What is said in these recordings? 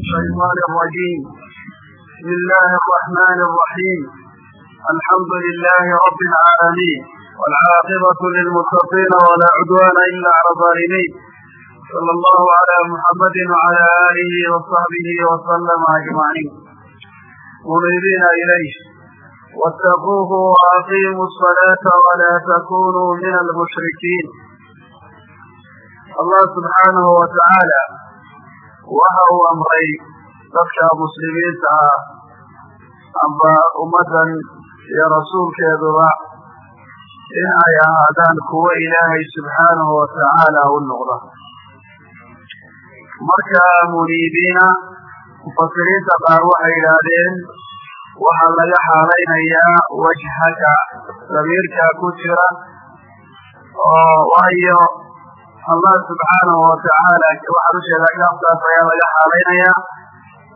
الشيطان الرجيم بسم الله الرحمن الرحيم الحمد لله رب العالمين والعاقبة للمتقين ولا عدوان إلا على الظالمين صلى الله على محمد وعلى آله وصحبه وسلم أجمعين منيبين إليه واتقوه وأقيموا الصلاة ولا تكونوا من المشركين الله سبحانه وتعالى waxa uu amray dadka muslimiinta ah amba ummaddan iyo rasuulkeeduba in ay ahaadaan kuwo ilaahay subxaanahu watacaala u noqda marka muniibiina mufasiriinta qaar waxay yidhaahdeen waxaa laga xaalaynayaa wajhaka damiirka ku jira oo waayo allah subxaanahu watacaala waxaan u sheegaa kitaabkaas ayaa laga xaalaynayaa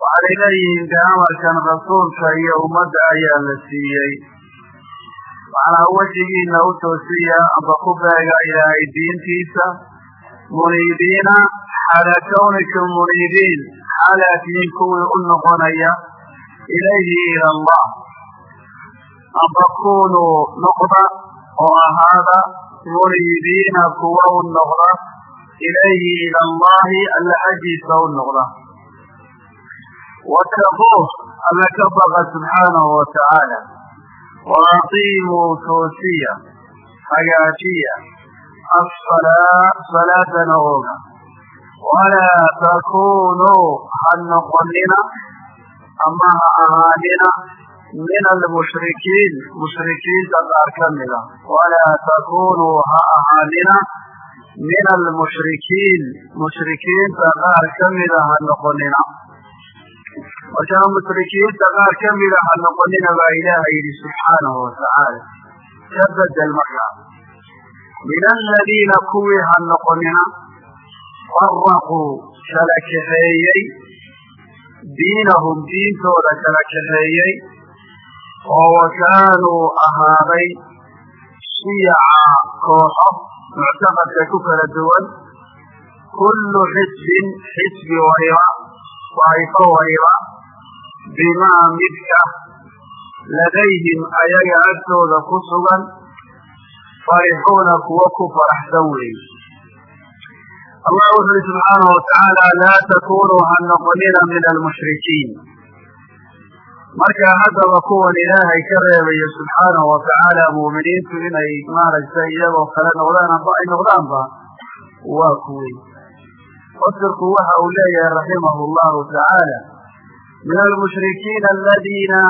waxaanay leeyihiin de amarkan rasuulka iyo ummadda ayaa la siiyey. Macnaa wejigiina u toosiya amba ku beega ilaahay diintiisa muniibiina xala kawnikum muniibiin xalaatiin kuwii u noqonaya ilayhi ila allah. Amba kunuu noqda oo ahaada muniibiina kuwa u noqda ilayhi ila allahi alla xaggiisa u noqda wataquuh alla ka baqa subxaanahu watacaala waaqiimuu toosiya hagaajiya asalaa salaadana ooga walaa takunuu ha noqonina ama ha ahaanina min almushrikiin mushrikiinta qaar ka mida walaa takunuu ha ahaanina min almushrikiin mushrikiinta qaar ka mida ha noqonina markaa mushrikiinta qaar ka mida ha noqonina baa ilaaha yidhi subxaanahu watacaala ka bedel markaa min aladiina kuwii ha noqonina faraquu kala kaxeeyey diinahum diintooda kala kaxeeyey oo wa kaanuu ahaaday shiyaca muctaqadka ku kala duwan kullu xisbin xisbi waliba daa'ifo waliba bimaa midka ladayhim ayaga agtooda ku sugan farixuuna kuwo ku faraxsan weeye allah wuxu uhi subxaanahu watacaala laa takunuu ha noqonina min almushrikiin marka haddaba kuwan ilaahay ka reebayo subxaanahu watacaala muuminiintu inay maaragtay iyagoo kale noqdaan amba ay noqdaanba waa kuwey fasirku waxa uu leeyahay raximahu llahu tacaala min almushrikiina aladiina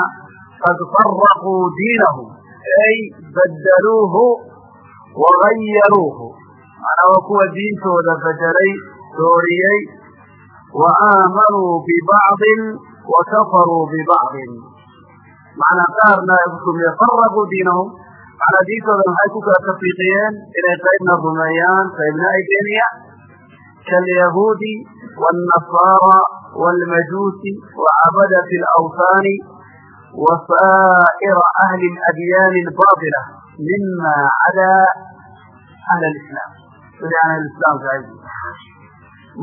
qad faraquu diinahum ay badaluuhu wagayaruuhu macnaa waa kuwa diintooda bedelay dooriyey wa aamanuu bibacdin wakafaruu bibacdin macnaa qaarna faraquu diinahum macnaa diintooda maxay ku kala tafiiqiyeen inay qaybna rumeeyaan qaybna ay beeniyaan kaalyahuudi wاnnasaara wاlmajuusi wacabadati اlawhaani wasaa'ira ahli اladyaani اlbaطila mima cadaa ahl اlislaam sida ahlislaamka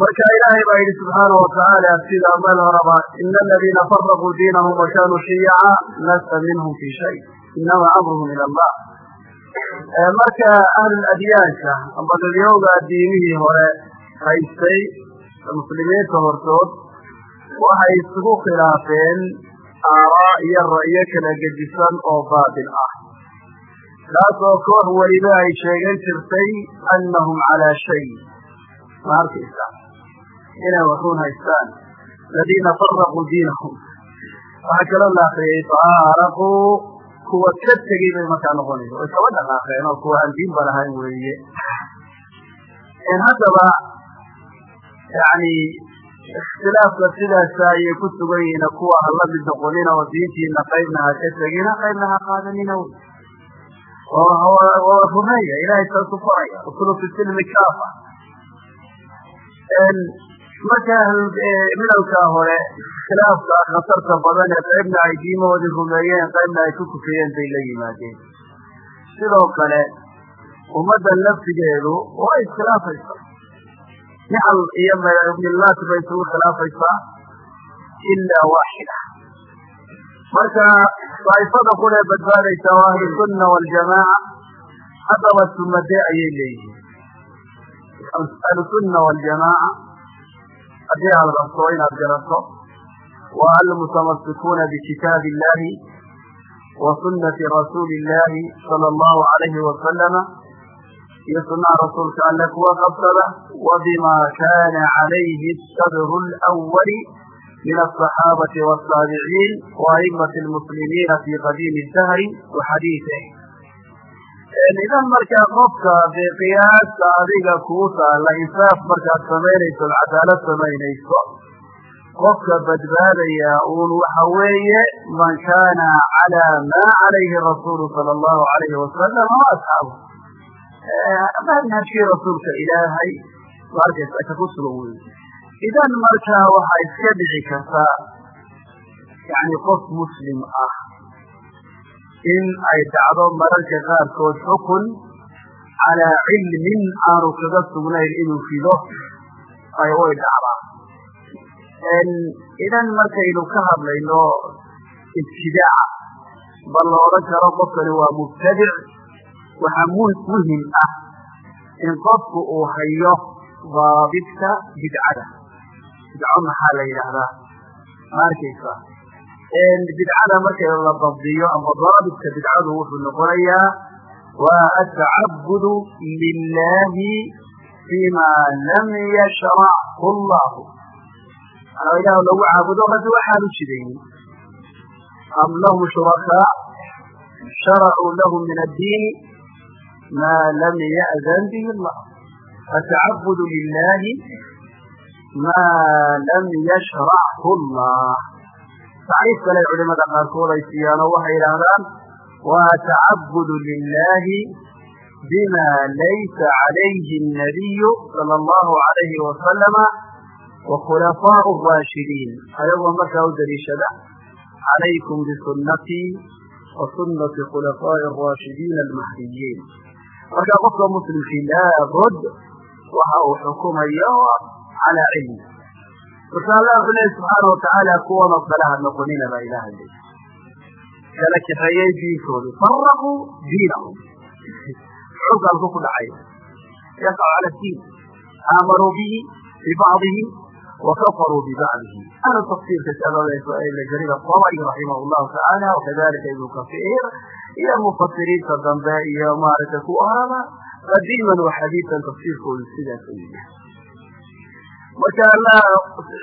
marka ilaahay baa yidhi subxaanahu watacaala sida meel horaba ina aladiina faraquu diinahum wa kaanuu shiyaca lasta minhum fi shay. Inama amruhum ila allah. Marka ahluladyaanka amba dadyowga diimihii hore haystay muslimiinta hortood waxay isugu khilaafeen aaraa iyo ra'yo kala gedisan oo baatil ah. Taas oo koox weliba ay sheegan jirtay annahum calaa shay. Ma inay waxuun haystaan aladiina faraquu diinahum waxaa kaloo la akriyay faaraquu kuwa ka tegey bay markaa noqonaysa way kaba dhaqaaqeen oo kuwa aan diinba lahayn weeye haddaba yani ikhtilaafka sidaasa ayay ku sugan yihiin kuwa mid noqonina oo diintiina qaybna ha ka tegina qaybna ha qaadanina wy waa rumeeya ilahay saasu faraya ukulu fi kaafa marka midowkaa hore khilaafka khatarta badan ee qaybna ay diimahoodii rumeeyeen qaybna ay ku kufiyeen bay la yimaadeen. Sidoo kale ummadda laftigeedu waa iskhilaafaysa. Nical iyo millaat bay isugu khilaafaysaa ilaa waaxida. Marka daa'ifada quree badbaadaysa oo ahlusunna waljamaaca haddaba sumadee ayay leeyihiin. Ahlusunna waljamaaca haddii aad rabto inaad garato waa almutamasikuuna bikitaabi illahi wa sunnati rasuuli illahi sala allahu alayhi wasalama iyo sunaha rasuulka alle kuwa qabsada wa bima kana calayhi sadru lwali min asaxaabati wataabiciin wa lmuslimiina fi qadiimi dahri wa idan markaa qofka dee qiyaasta adiga kuu taala insaaf markaad samaynayso cadaalad samaynayso qofka badbaadaya uun waxa weeye man kana cala ma calayhi rasuulu sala allahu alayhi wasalam wa asxaabu. Manhajkii rasuulka ilaahay arkaysa ka ku sugan wey idan markaa waxaa iska dhici kartaa yani qof muslim ah in ay dhacdo mararka qaarkood xukun calaa cilmin aanu kaga sugnayn inuu fido ay way dhacdaa idan markaynu ka hadlayno ibtidaaca bal la odhan karo qofkani waa mubtadic waxaa muhiim ah in qofku uu hayo daabidka bidcada. Bidco maxaa la yidhaahdaa? Ma arkaysa bidcada marka la dabdiyo ama daabidka bidcadu wuxuu noqonayaa waa atacabudu lilahi fima lam yashrachu llahu ilaah lagu caabudo rabbi waxaanu jidaynin am lahum shurakaa sharacuu lahum min addiini ma lam ya'dan bihi allah atacabudu lilahi ma lam yashrachu llah tacriif kale culimada qaarkood ay siiyaan oo waxay yidhaahdaan waa tacabud lilaahi bima laysa calayhi الnabiyu sala allahu alayhi wasalama wakhulafaau raashidiin. Ayagoo markaa u daliishada calaykum bisunatii wa sunati khulafaa'i araashidiina almahdiyiin markaa qofka muslimkii laa bud waxa uu xukumayo calaa cilmi marka allah wuxuu subxaana watacaala kuwan oo kale ha noqonina baa ilaha le kala kaxeeyey diinkoodu faraquu diinahum. Xukalku ku dhacay. Yaqacu cala diin aamanuu bihi bibacdihi wa kafaruu bibacdihi ana tafsiirka jarir abari raximah llahu tacaala wakadalika ibnu kasiir iyo mufasiriinta dambe iyo maaragtay ku ahaba qadiiman wa tafsiirkoodu sidaas u yahay marka alla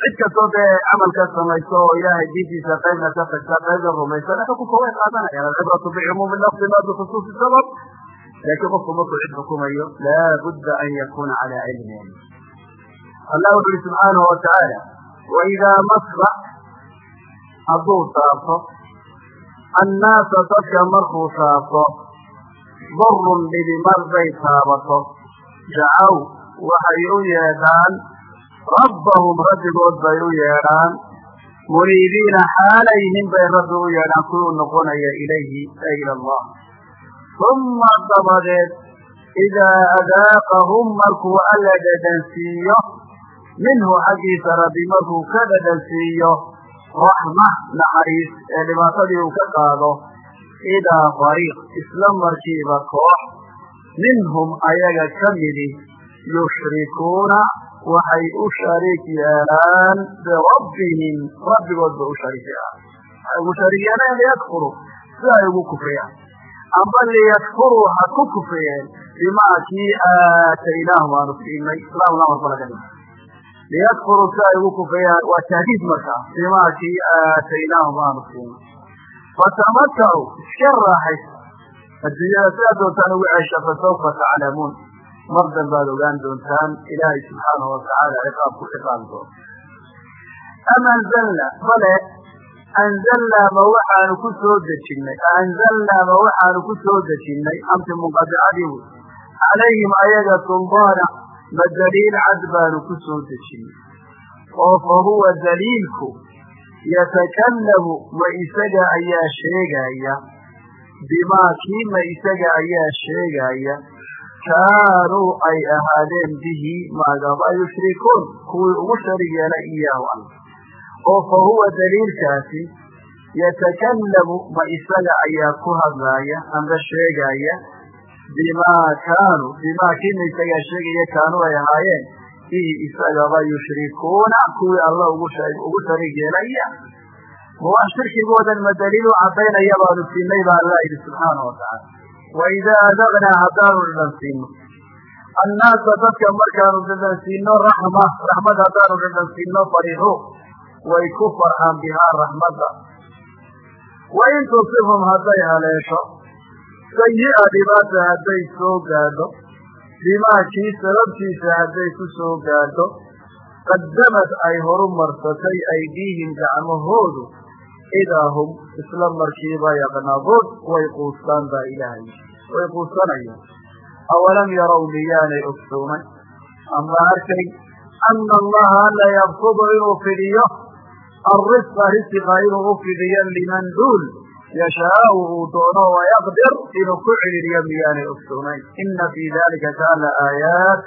cid kastoo dee camalka samayso oo ilaahay diintiisa qaybna ka tagta qaybna rumaysan xukunka way qaadanayaan alcibratu bicumuumi lafdi ma bikhusuusi sabab. Laakiin qofku markuu cid xukumayo laabudda an yakuna cala cilmin. Allah wuxu uhi subxaanahu watacaala waidaa masa hadduu saabto annaasa dadka markuu saabto darun dhibi marday taabato jacaw waxay u yeedhaan rabbahum rabbigood bay u yeedhaan muriidiina xaalayhin bay rabbi u yeedhaan kuwuu noqonaya ilayhi ay ila allah uma dabadeed idaa adaaqahum markuu alla dhadhansiiyo minhu xaggiisa rabbi markuu ka dhadhansiiyo raxma naxariis ee dhibaatadii uu ka qaado idaa fariiq isla markiiba koox minhum ayaga ka midi yushrikuuna waxay u shariik yeelaan birabbihim rabbigood bay u shariik yeelaan waxay ugu shariik yeelaan liyakfuruu si ay ugu kufriyaan. Amba liyakfuruu ha ku kufriyeen bimaa kii aataynaahum aanu siinay. Islaamna marba laga dhig liyakfuruu si ay ugu kufriyaan waa tahdiid markaa bimaa kii aataynaahum aanu siinay. Iska raaxaysa adduunyada sidaa doontaan ugu ceesha fasawfa taclamuun mar danbaad ogaan doontaan ilaahay subxaanahu watacaala ciqaabku ciqaabi doonta am anzalna bale anzalnaa ma waxaanu ku soo dejinnay anzalnaa ma waxaanu ku soo amti munqadicadii wey calayhim ayaga suldaana ma daliil cad baanu ku soo dejinnay oo fa huwa daliilku yatakallamu ma isaga ayaa sheegaya bimaa kii ma isaga ayaa sheegaya kaanuu ay ahaadeen bihi maagaba yushrikuun kuwii ugu sharig yeela iyaahu alla oo fa huwa daliilkaasi yatakallamu ma isaga ayaa ku hadlaaya amba sheegaya bimaa kaanuu bimaa kiima isagaa sheegaya kaanuu ay ahaayeen bihi isagaba yushrikuuna kuwii alla ugu sharig yeelaya ma wax shirkigoodan ma daliil u cadaynaya baanu siinay baa alla yidhi subxaanau watacaala waidaa adaqnaa haddaanu dhadhansiino annaasa dadka markaanu dhadhansiino raxma raxmad haddaanu dhadhansiino farixuu way ku farxaan bihaa raxmadda wain tusibhum hadday haleesho sayi'a dhibaata hadday soo gaadho bimaa kii sababtiisa hadday ku soo gaadho qaddamad ay horu marsatay aydiihim gacmahoodu idaa hum isla markiiba yaqnaduun way quustaan baa ilaahay way quusanayaan awalam yarow miyaanay ogsoomay ama arkay ana allaha alla yabsudu inuu fidiyo. Alrisqa risiqa inuu u fidiyo liman duul yashaau uu doono wayaqdir inuu ku celiiriyo miyaanay ogsoonayn ina fii dalika kaana aayaat.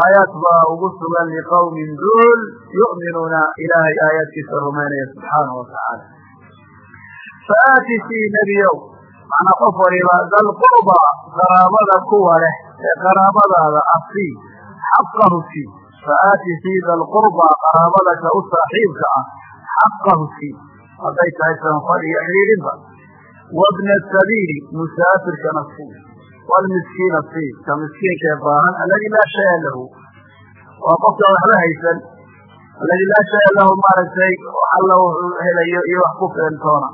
Aayaad baa ugu sugan liqawmin duul yu'minuuna ilaahay aayaadkiisa rumaynaya subxaanahu watacaala faaati sii nebiyow macnaa qof waliba dalqurba qaraabada kuwa leh ee qaraabadaada ah sii xaqahu sii faaati sii dalqurba qaraabada ka u saaxiibka ah xaqahu sii hadday tahay sanfal iyo xidhiidhinba wabna sabiili musaafirkana sii wlmiskiina sii ka miskiinkae baahan aladi laa shaya lahu. Waa qofka waxba haysan aladi laa shaya lahu maaragtay alla helayo iyo wax ku feentoona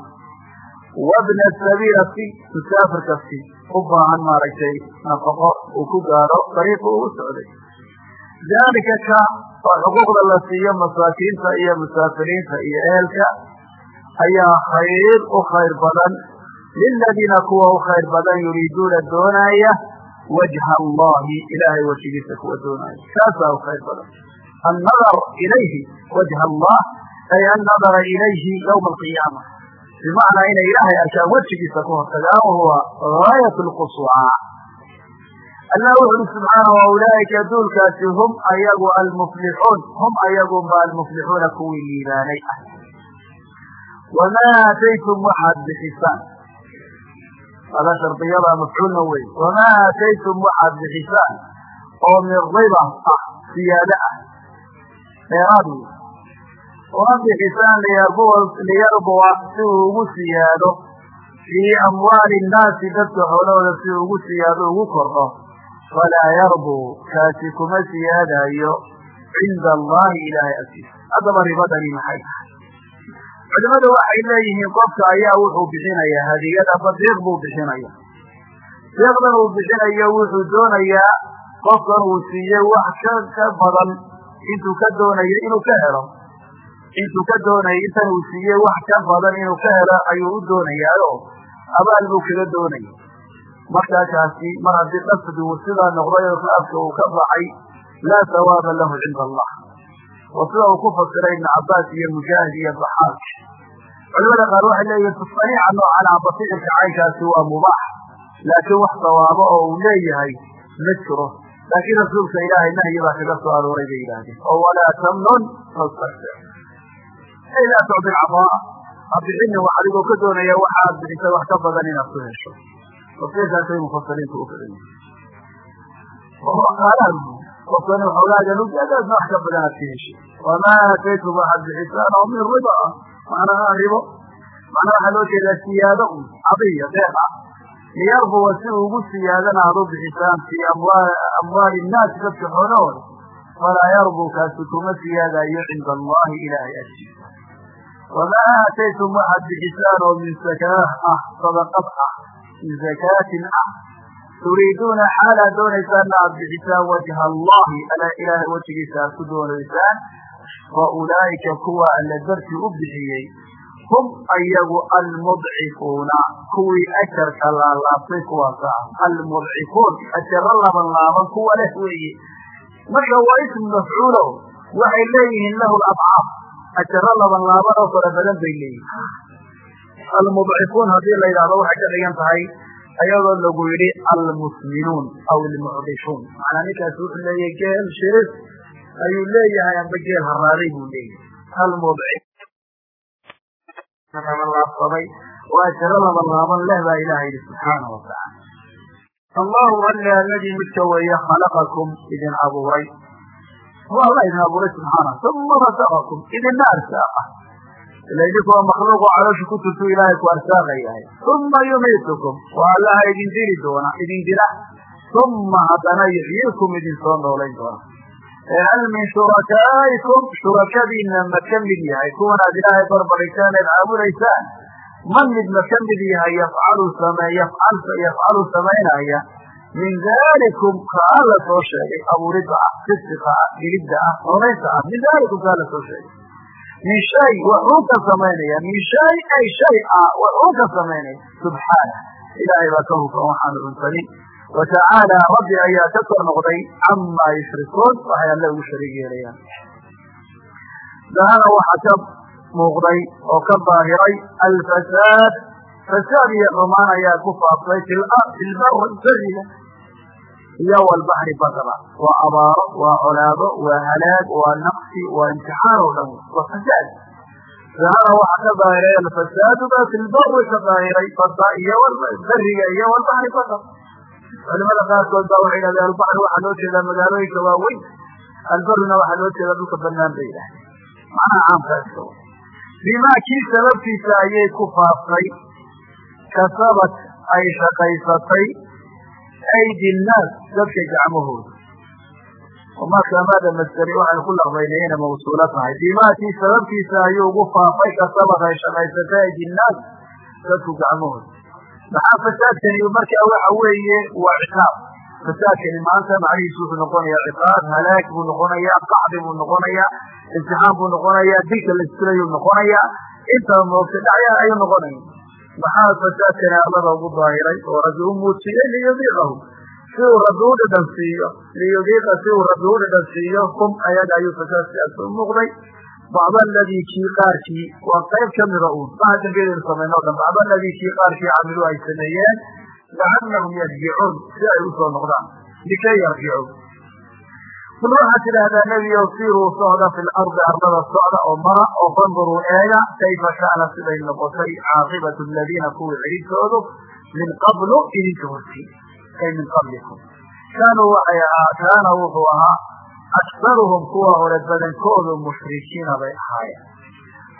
wabna sabiila si musaafirka si u baahan maaragtay nafaqo uu ku gaadho dariiqu ugu socday daalika ka waa xuquuqda la siiyo masaakiinta iyo musaafiriinta iyo ehelka ayaa khayr u khayr badan liladiina kuwa u khayr badan yuriiduuna doonaya wajha allahi ilaahay wejigiisa kuwa doonaya kaasaa u khayr badan annadar ilayhi wajha allah ay annadara ilayhi yawma alqiyaama bimacnaa inay ilaahay arkaan wejigiisa ku hortagaan wahuwa gaayat lquswaa allah wuxu uhi subxaana wa ulaaika duulkaasi hum ayagu almuflixuun hum ayagunba almuflixuuna kuwii liibaanay ah wamaa aataytum waxaad bixisaan ada shardiyada mafcuulna wey wamaa aataytum waxaad bixisaan oo min riba ah siyaado ah dheeraad wey uma bixisaan liyarbuwa si uu ugu siyaado fii amwaali nnaasi dadka xoolahooda si uu ugu siyaado ugu kordho falaa yarbu kaasi kuma siyaadayo. Cinda allahi ilaahay agtiisa haddaba ribadani maxay tahay? Culimadu waxay leeyihiin qofka ayaa wuxuu bixinayaa hadiyada badiiq buu bixinaya deeqdan uu bixinayo wuxuu doonayaa qofkan uu siiyey wax ka ka badan intuu ka doonayo inuu ka helo intuu ka doonayo intan uu siiyey wax ka badan inuu ka helo ayuu u doonayaayo abaal buu kaga doonaya markaa kaasi mar haddii qasdi uu sidaa noqday oo khilaafka uu ka baxay laa sawaaba lahu cinda allah. Wa sida uu ku fasiray ibnu cabaas iyo mujaahid iyo baxaaq culimada qaar waxay leeyihiin tasaniica noocan aba ficilka caynkaasi waa mubaax laakiin wax sawaabo oo uu leeyahay ma jiro. Laakiin rasuulka ilaahay nahyi baa kaga soo arooray bay yidhaahdeen. Oo walaa tamnun. Tastaktir ay laa tucdi lcadaa ha bixinin wax adigoo ka doonaya waxaad bixisay wax ka badan inaad ku hesho tafsiirkaasay mufasiriintu u filan qofkani xoogaagan ujeedaasna wax ka badan aad ka heshay wamaa aataytum waxaad bixisaan oo min riba ah macnaha ribo macnaa waxaa loo jeedaa siyaado un cadiya deeq ah liyarbuwa si ugu siyaadana aad u bixisaan fii amwaali innaasi dadka xoolahooda falaa yarbu kaasi kuma siyaadayo cinda allahi ilaahay agtiisa wamaa aataytum waxaad bixisaan oo min sakaah ah sadaqad ah min zakaatin ah turiiduuna xaalaad doonaysaanna aad bixisaan wajha allahi alaa ilaahay wejigiisa aad ku doonaysaan fa ulaa'ika kuwa alla dartii u bixiyey hum ayagu almudcifuuna kuwii ajarka laalaabtay kuwaasa almudcifuun ajaro laban laaban kuwa leh weeye marka waa ism mafcuulo waxay leeyihiin lahu ajaro laban laaban oo fara badan bay leeyihiin almudcifuun haddii la yidhahdo waxay ka dhigan tahay ayadoo lagu yidhi almusminuun aw almucdishuun. Macnaa ninkaasi wuxuu leeyahay geel shiris ayuu leeyahay amba geel haraaday buu leeyahay. Almudci laabsamay waa jiro laba laaban leh baa ilaha yidhi subxaanahu watacaala allahu alle aladii midka weeye khalaqakum idin abuuray waa alla idin abuuray subxaana uma rasaqakum idinna arsaaqa ila idinku waa makhluuqo caloosha ku turtu ilaahay ku arsaaqa yahay uma yumiitukum waa allaha idin dili doona idin dila uma haddana yuxyiikum idin soo noolayn doona hal min shurakaa'ikum shurakadiina ma ka mid yahay kuwan aad ilaahay barbaritaan eed caabudaysaan ma mid ma ka mid yahay yafcalu same yafcal yafcalu samaynaya min dalikum kaa la soo sheegay abuuridda ah fisiqa ah dhigidda ah noonaynta ah min dalikum kaa la soo sheegay. Min shay waxuu ka samaynaya min shay ay shay ah waxuu ka samaynaya subxaana ilaahay baa ka hufan waxaanu cunsanin watacaala rabbi ayaa ka kor noqday camaa yushrikuun waxay alle ugu shariig yeelayaan. Dahana waxaa ka muuqday oo ka daahiray alfasaad fasaad iyo xumaan ayaa ku faaftay fi lbar beriga iyo walbaxri badaba waa abaaro waa colaado waa halaag waa naqsi waa imtixaan oo dhan waa fasaad. Dahana waxaa ka daahiray alfasaadu ba ka daahiray bada iyo beriga iyo walbaxri badaba culimada qaarkood baa waxay yidhahdeen albaxri waxaa loo jeedaa magaalooyinka waaweyn albarina waxaa loo jeedaa dhulka banaan bay yidhahdeen. Macnaha caamkaaska bimaa kii sababtiisa ayay ku faaftay kasabat ay shaqaysatay aydi nnaas dadka gacmahooda markaamaada masderi waxaynu ku laqbaynay inay mawsuulo tahay bimaa kii sababtiisa ayuu ugu faafay kasabat ay shaqaysatay aydi nnaas dadku gacmahooda maxaa fasaadkani markaa waxa weeye waa ciqaab fasaadkani maanta macnihiisu wuxuu noqonayaa ciqaab halaag buu noqonayaa qacdi buu noqonayaa imtixaan buu noqonayaa dilka la istirayuu noqonayaa intaba moogta dhacya ayuu noqonaya maxaa fasaadkani allada ugu daahiray oo rabbi u muujiyey liyudiiqahu. Si uu rabbi u dhadhan siiyo liyudiiqa si uu rabbi u dhadhan siiyo hum ayaga ayuu fasaadkaasi u muuqday. Bacd aladii kii qaarkii waa qayb kamida un maha dambiyadeenu samayno o dhan bacd aladii kii qaarkii camiluu ay sameeyeen lacallahum yarjicuun si ay u soo noqdaan likay yarjicuun kul waxaad tidhaahdaa nebiyow siruu socda fi lardi ardada socda oo mara oo fanduruu eega kayfa kaana siday noqotay caaqibatu aladiina kuwii ciribtoodu min qablu idinka hortii ay min qablikum. Kaanuu waxay ahaa kaana wuxuu ahaa aktaruhum kuwa hore badankoodu mushrikiina bay ahaayeen.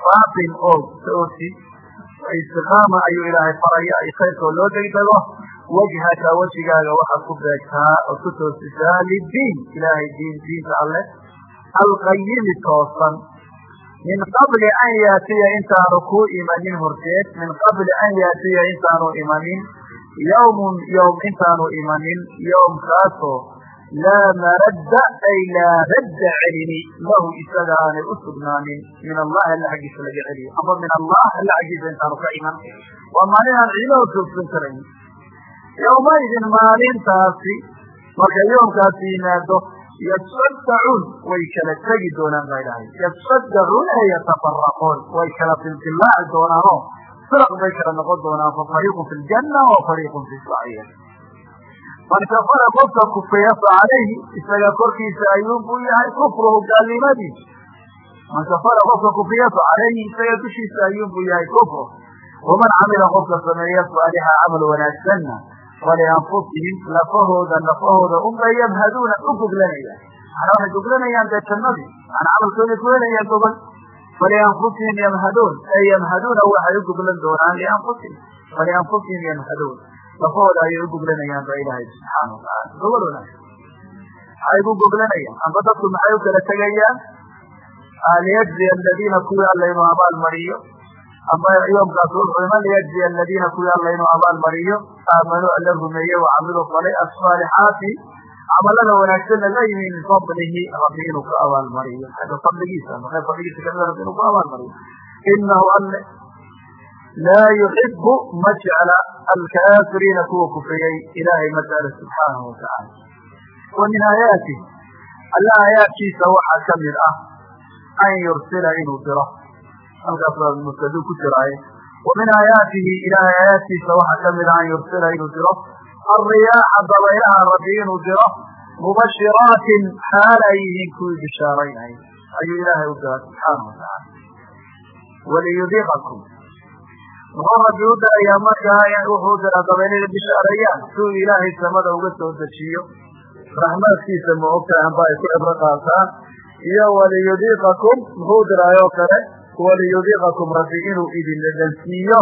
Faatin oo toosi istiqaama ayuu ilaahay faraya ay khayrkoo loo degdego wajhaka wejigaaga waxaad ku beegtaa ood ku toosisaa lidiin ilaahay diin diinta alleh alqayimi toosan. Min qabli an yaatiya intaanu ku imanin horteed min qabli an yaatiya intaanu imanin yawmun yowm intaanu imanin yowmkaasoo laa maradda ay laa radda celini lahu isaga aanay u sugnaanin. Min allahi alla xaggiisa laga celiyo ama min allah alla xaggiisa intaanu ka iman. Waa maalin aan karayn yowmaidin maalintaasi marka yoomkaasi yimaado yasaddacuun way kala tegi doonaan baa ilahay yasaddacuun ee yatafaraqoon way kala filfillaaci doonaanoo firaq bay kala noqon doonaan fa fariiqun fi ljanna wa fariiqun fi saciir man kafara qofka kufriya fa calayhi isaga korkiisa ayuun buu yahay kufruhu gaalnimadiisa man kafara qofka kufriya fa calayhi isaga dushiisa ayuun buu yahay kufru. Waman camila qofka sameeya saalixa camal wanaagsanna falianfusihim lafahooda lafahooda unbay yabhaduuna u goglanayaan manaa waxay goglanayaan dee jannadii maana camalkooda ku helayaan gogol falianfusihim yamhaduun ay yamhaduuna waxay u doonaan lianfusihim falianfusihim yamhaduun lafahooda ayay u ba ilaahay subxaana watacaala gogol wanaagsan maxay ku goglanayaan amba dadku maxay u kala tegayaan liyajziya aladiina kuwii alla inuu abaal mariyo amba yoomkaas wuxuu iman liyajziya aladiina kuwii alla inuu abaal mariyo aamanuu alla rumeeye wacamiluu falay asaalixaati camalada wanaagsanna la yimi min fadlihi rabbi inuu ka abaal mariyo xagga fadligiisa ama qayb fadligiisa kamida rabbi inuu ku abaal mariyo inahu alle laa yuxibu ma jecla alkaafiriina kuwa kufriyey ilaahay ma jecla subxaanahu watacaala wa min aayaatih alla aayaadkiisa waxaa ka mid ah an yursila inuu diro halkaas baa mubtadu ku jiraaye wa min aayaatihi ilaahay aayaadkiisa waxaa ka mid ah an yursila inuu diro alriyaaxa dabaylaha rabbi inuu diro mubashiraatin xaal ay yihiin kuwii bishaaraynay ayuu ilaahay u dira subxaana watacaala waliyudiqakum muxuu rabbi u dirayaa markaa wuxuu diraa dabaylada bishaareeyaan siuu ilaahay samada uga soo dejiyo. Raxmaadkiisa ma ogtahay amba ay ku cibro qaataan. Iyo waliyudiqakum muxuu diraayoo kale waliyudiqakum rabbi inuu idin dhedhansiiyo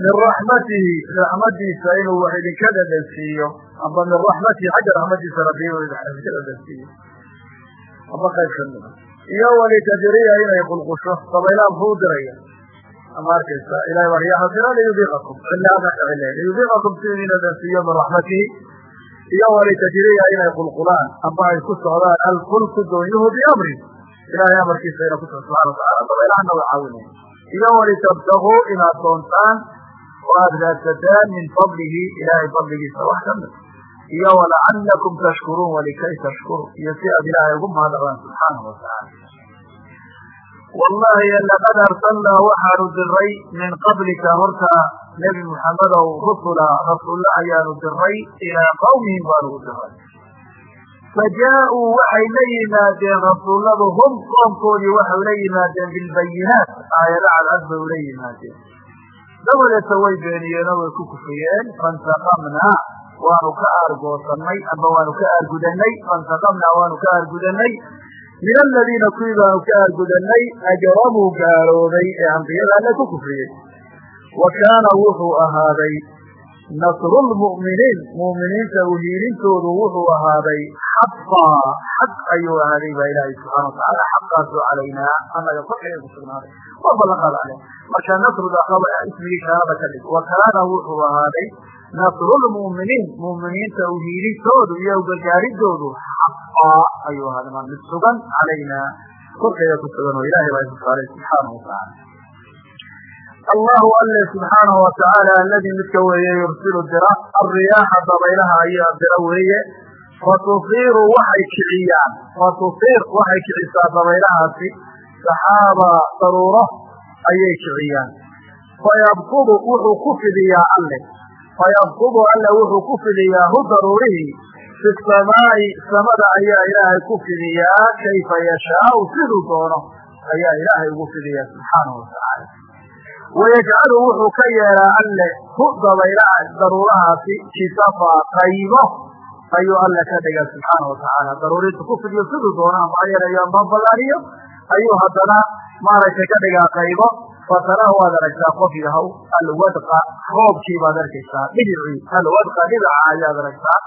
min raxmatihi raxmadiisa inuu wax idinka dhedhansiiyo amba min raxmatihi xagga raxmadiisa rabbi inuu idinka dhedhansiiyo amba qayb kamida iyo walitajriya inay qulqusho dabaylaha muxuu diraya. Ama arkaysa ilahay dira liyudiqakum cilaada cile liyudiqakum si idin dhedhansiiyo min raxmatihi iyo walitajriya inay qulqulaan amba ay ku socdaan alfulku doonyuhu biamri ilahay amarkiisa ina kuso subxana watacala dabaylahana waa caawinaya iyo walitabtaguu inaad doontaan oo aada raadsataan min fadlihi ilahay fadligiisa wax ka mid iyo walacalakum tashkuruun walikay tashkuru iyo si aad ilaahay ugu mahadaqdaan subxaanahu watacaala wallahi laqad arsalnaa waxaanu diray min qablika horta nebi muxamedow rusula rasuulle ayaanu diray ilaa qawmihim baanu diray fajaa-uu waxay la yimaadeen rasuulladu hum qoomkoodii waxay la yimaadeen bilbayinaat aayado cadcad bay ula yimaadeen dabadeeta way beeniyeenoo way ku kufriyeen faintaqamnaa waanu ka aargoosanay amba waanu ka aargudanay faintaqamnaa waanu ka aargudanay min aladiina kuwii baanu ka aargudanay ajramuu gaaloobay ee ambiyada alle ku kufriyey wa kaana wuxuu ahaaday nasru lmu'miniin mu'miniinta uhiilintoodu wuxuu ahaaday xaqaa xaq ayuu ahaaday baa ilaahay subxana watacaala xaqaasoo calaynaa anaga korkaya ku sugnaaday. Waa ballanqaad ale marka nasruda ismigii kaanada ka dhig. Wa kaana wuxuu ahaaday nasru lmu'miniin mu'miniinta uhiilintoodu iyo ugargaaridoodu xaqaa ayuu ahaaday. Mid sugan calaynaa. Korkaya ku sugan oo ilahay baa isaaray subxaana watacaala allahu alle subxaanahu watacaala aladii midka weeye yursilu dira alriyaaxa dabaylaha ayaa dira weeye. Fatusiiru waxay kiciyaan fatusiir waxay kicisaa dabaylahaasi. Saxaaba daruuro ayay kiciyaan. Fayabkudu wuxuu ku fidiyaa alle. Fayabkudu alle wuxuu ku fidiyaa hu daruurihii fi samaa'i samada ayaa ilaahay ku fidiyaa kayfa yashaau siduu doono ayaa ilaahay ugu fidiyaa subxaanahu watacaala wayajcalu wuxuu ka yeelaa alle hu dabaylaha daruurahaasi kisafa qaybo ayuu alle ka dhiga subxaana watacaala daruuriintu ku fidiyo siduu doona ama yareeyo ama ballaaniyo ayuu haddana maaragtay ka dhigaa qaybo fataraha waad aragtaa qof yahow alwadqa roobkii baad arkaysaa dhibicii alwadqa dhibica ayaad aragtaa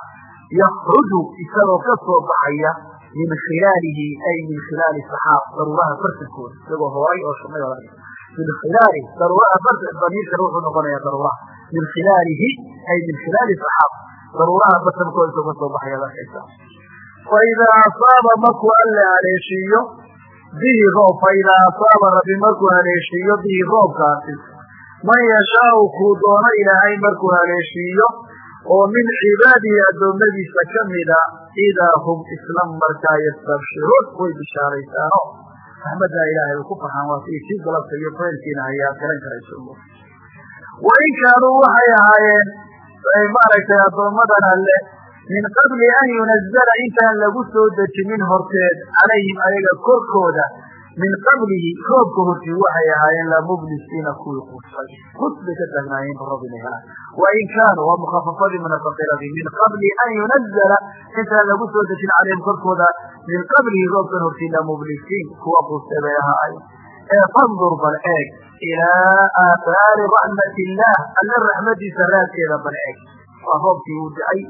yakruju isagoo ka baxaya min khilaalihi ay min khilaali saxaab daruuraha bartankooda isagoo horay oo shumay od arkaysa min khilaali daruuraha damiirkan wuxuu noqonaya daruuraha min khilaalihi ay min khilaali saxaab daruuraha basankooda isagoo ka soo baxaya ad arkaysaa fa idaa asaaba markuu alle haleeshiiyo bihi roob fa idaa asaaba rabbi markuu haleeshiiyo bihi roobkaasi man yashaau kuu doono ilaahay markuu haleeshiiyo oo min cibaadihi addoommadiisa kamida idaa hum isla markaa yastabshiruun way bishaaraysaano raxmaddaa ilaahay ku farxaan waa si sii galabta iyo faylkiina hayaa garan karayso wain kaanuu waxay ahaayeen maaragtay addoommadan alle min qabli an yunazala intaan lagu soo dejinin horteed calayhim ayaga korkooda min qablihi roobka hortii waxay ahaayeen lamublisiina kuwii qursay qus bay ka taagnaayeen baroob inay helaan wain kaanuu waa mukhafafadii munafaqiradi min qabli an yunazala intaan lagu soo dejin calayhim korkooda min qablihi roobkan hortii lamublisiin kuwa qursay bay ahaayeen. Ee fandur bal eeg ilaa aathaari raxmat illah alle raxmadiisa raadkeeda bal eeg. Waa roobkii uu dacay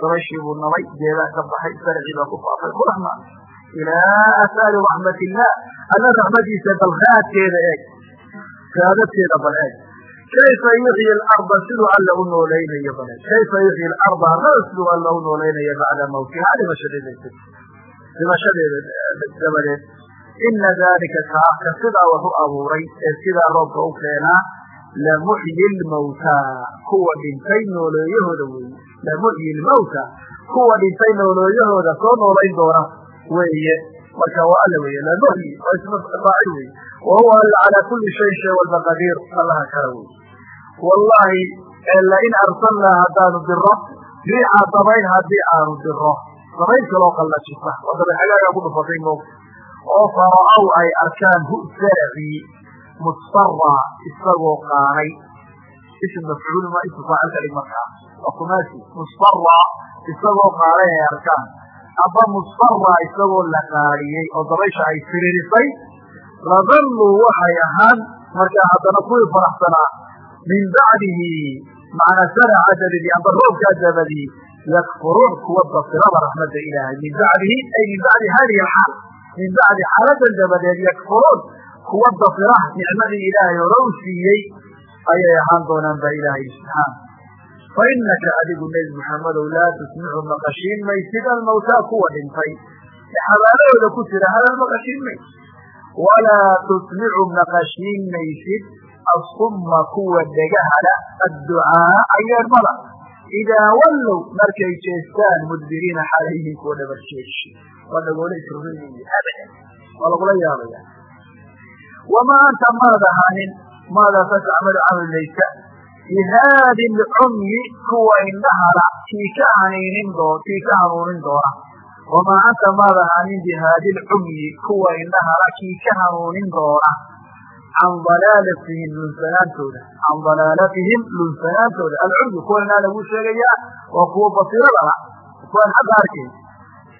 dabashii buu nabay jeedaa ka baxay sarcii ku faafay. Quraxma ilaa aathaari raxmat illah alle raxmadiisa bal raadkeeda eeg raadadkeeda bal eeg kayfa yuxyi alarda siduu alla u noolaynayo bal eeg kayfa yuxyi alarda arada siduu alla u noolaynayo bacda mawtiha dhimashadeeda dhimashadeeda dabadeed ina dalika kaaka sidaa wax abuuray ee sidaa roobka u keenaa lamuxyi lmawtaa kuwa dhintay nooleeyahooda weeye lamuxyi lmawta kuwa dhintay noolooyahooda soo noolayn doona weeye. Marka waa alla weeye lanahyi waa isma faacil wey wa huwa alla calaa kuli shayin shay walba allaha kala wey wallahi lain arsalnaa haddaanu diro riixa dabayl haddii aanu diro dabayl kaloo qallajisa oo dabayxagaagaa ku dhufatay moog oo fara-ow ay arkaan hu saacii musfara isagoo qaanay. Ism mafcuul ma ism faacil ka dhig markaa. Waa kumaasi musfara isagoo qaanay ay arkaan aba musfara isagoo la qaadiyey oo dabaysha ay firirisay ladalluu waxay ahaan markaa haddana kuwii faraxsanaa min bacdihi macnaa sanaca dabadii amba roobkaa dabadii yakfuruun kuwa basirada raxmadda ilaahay. Min bacdihi ay min bacdi hadihi alxaal min bacdi xaaladan dabadeed yakfuruun kuwa basira nicmadii ilaahay hore u siiyey ayay ahaan doonaan baa ilaahay subxaana fa inaka adigu nebi maxamedow laa tusmicu maqashiin maysid almawtaa kuwa dhintay xabaalahooda ku jira hadal maqashiin maysid walaa tusmicu maqashiin maysid asumma kuwa dhegahala adducaa ayeermada idaa wallow markay jeestaan mudbiriina xalayhim kuwa dhabar jeeshi waa dhagoole isrurinay abadan waa lagula yaabaya wamaa anta maad ahaanin maadaasa tacmalu camalaysa bihaadi lcumyi kuwa indhahala kii ka haniinin doo kii ka hanuunin doona wamaa anta maad ahaanin bihaadi lcumyi kuwa indhahala kii hanuunin doona can dalaalatihim lunsanaantooda can dalaalatihim lunsanaantooda alcumyi kuwa inaa lagu sheegayaa waa kuwa basiirada la kuwaan xagga arkayn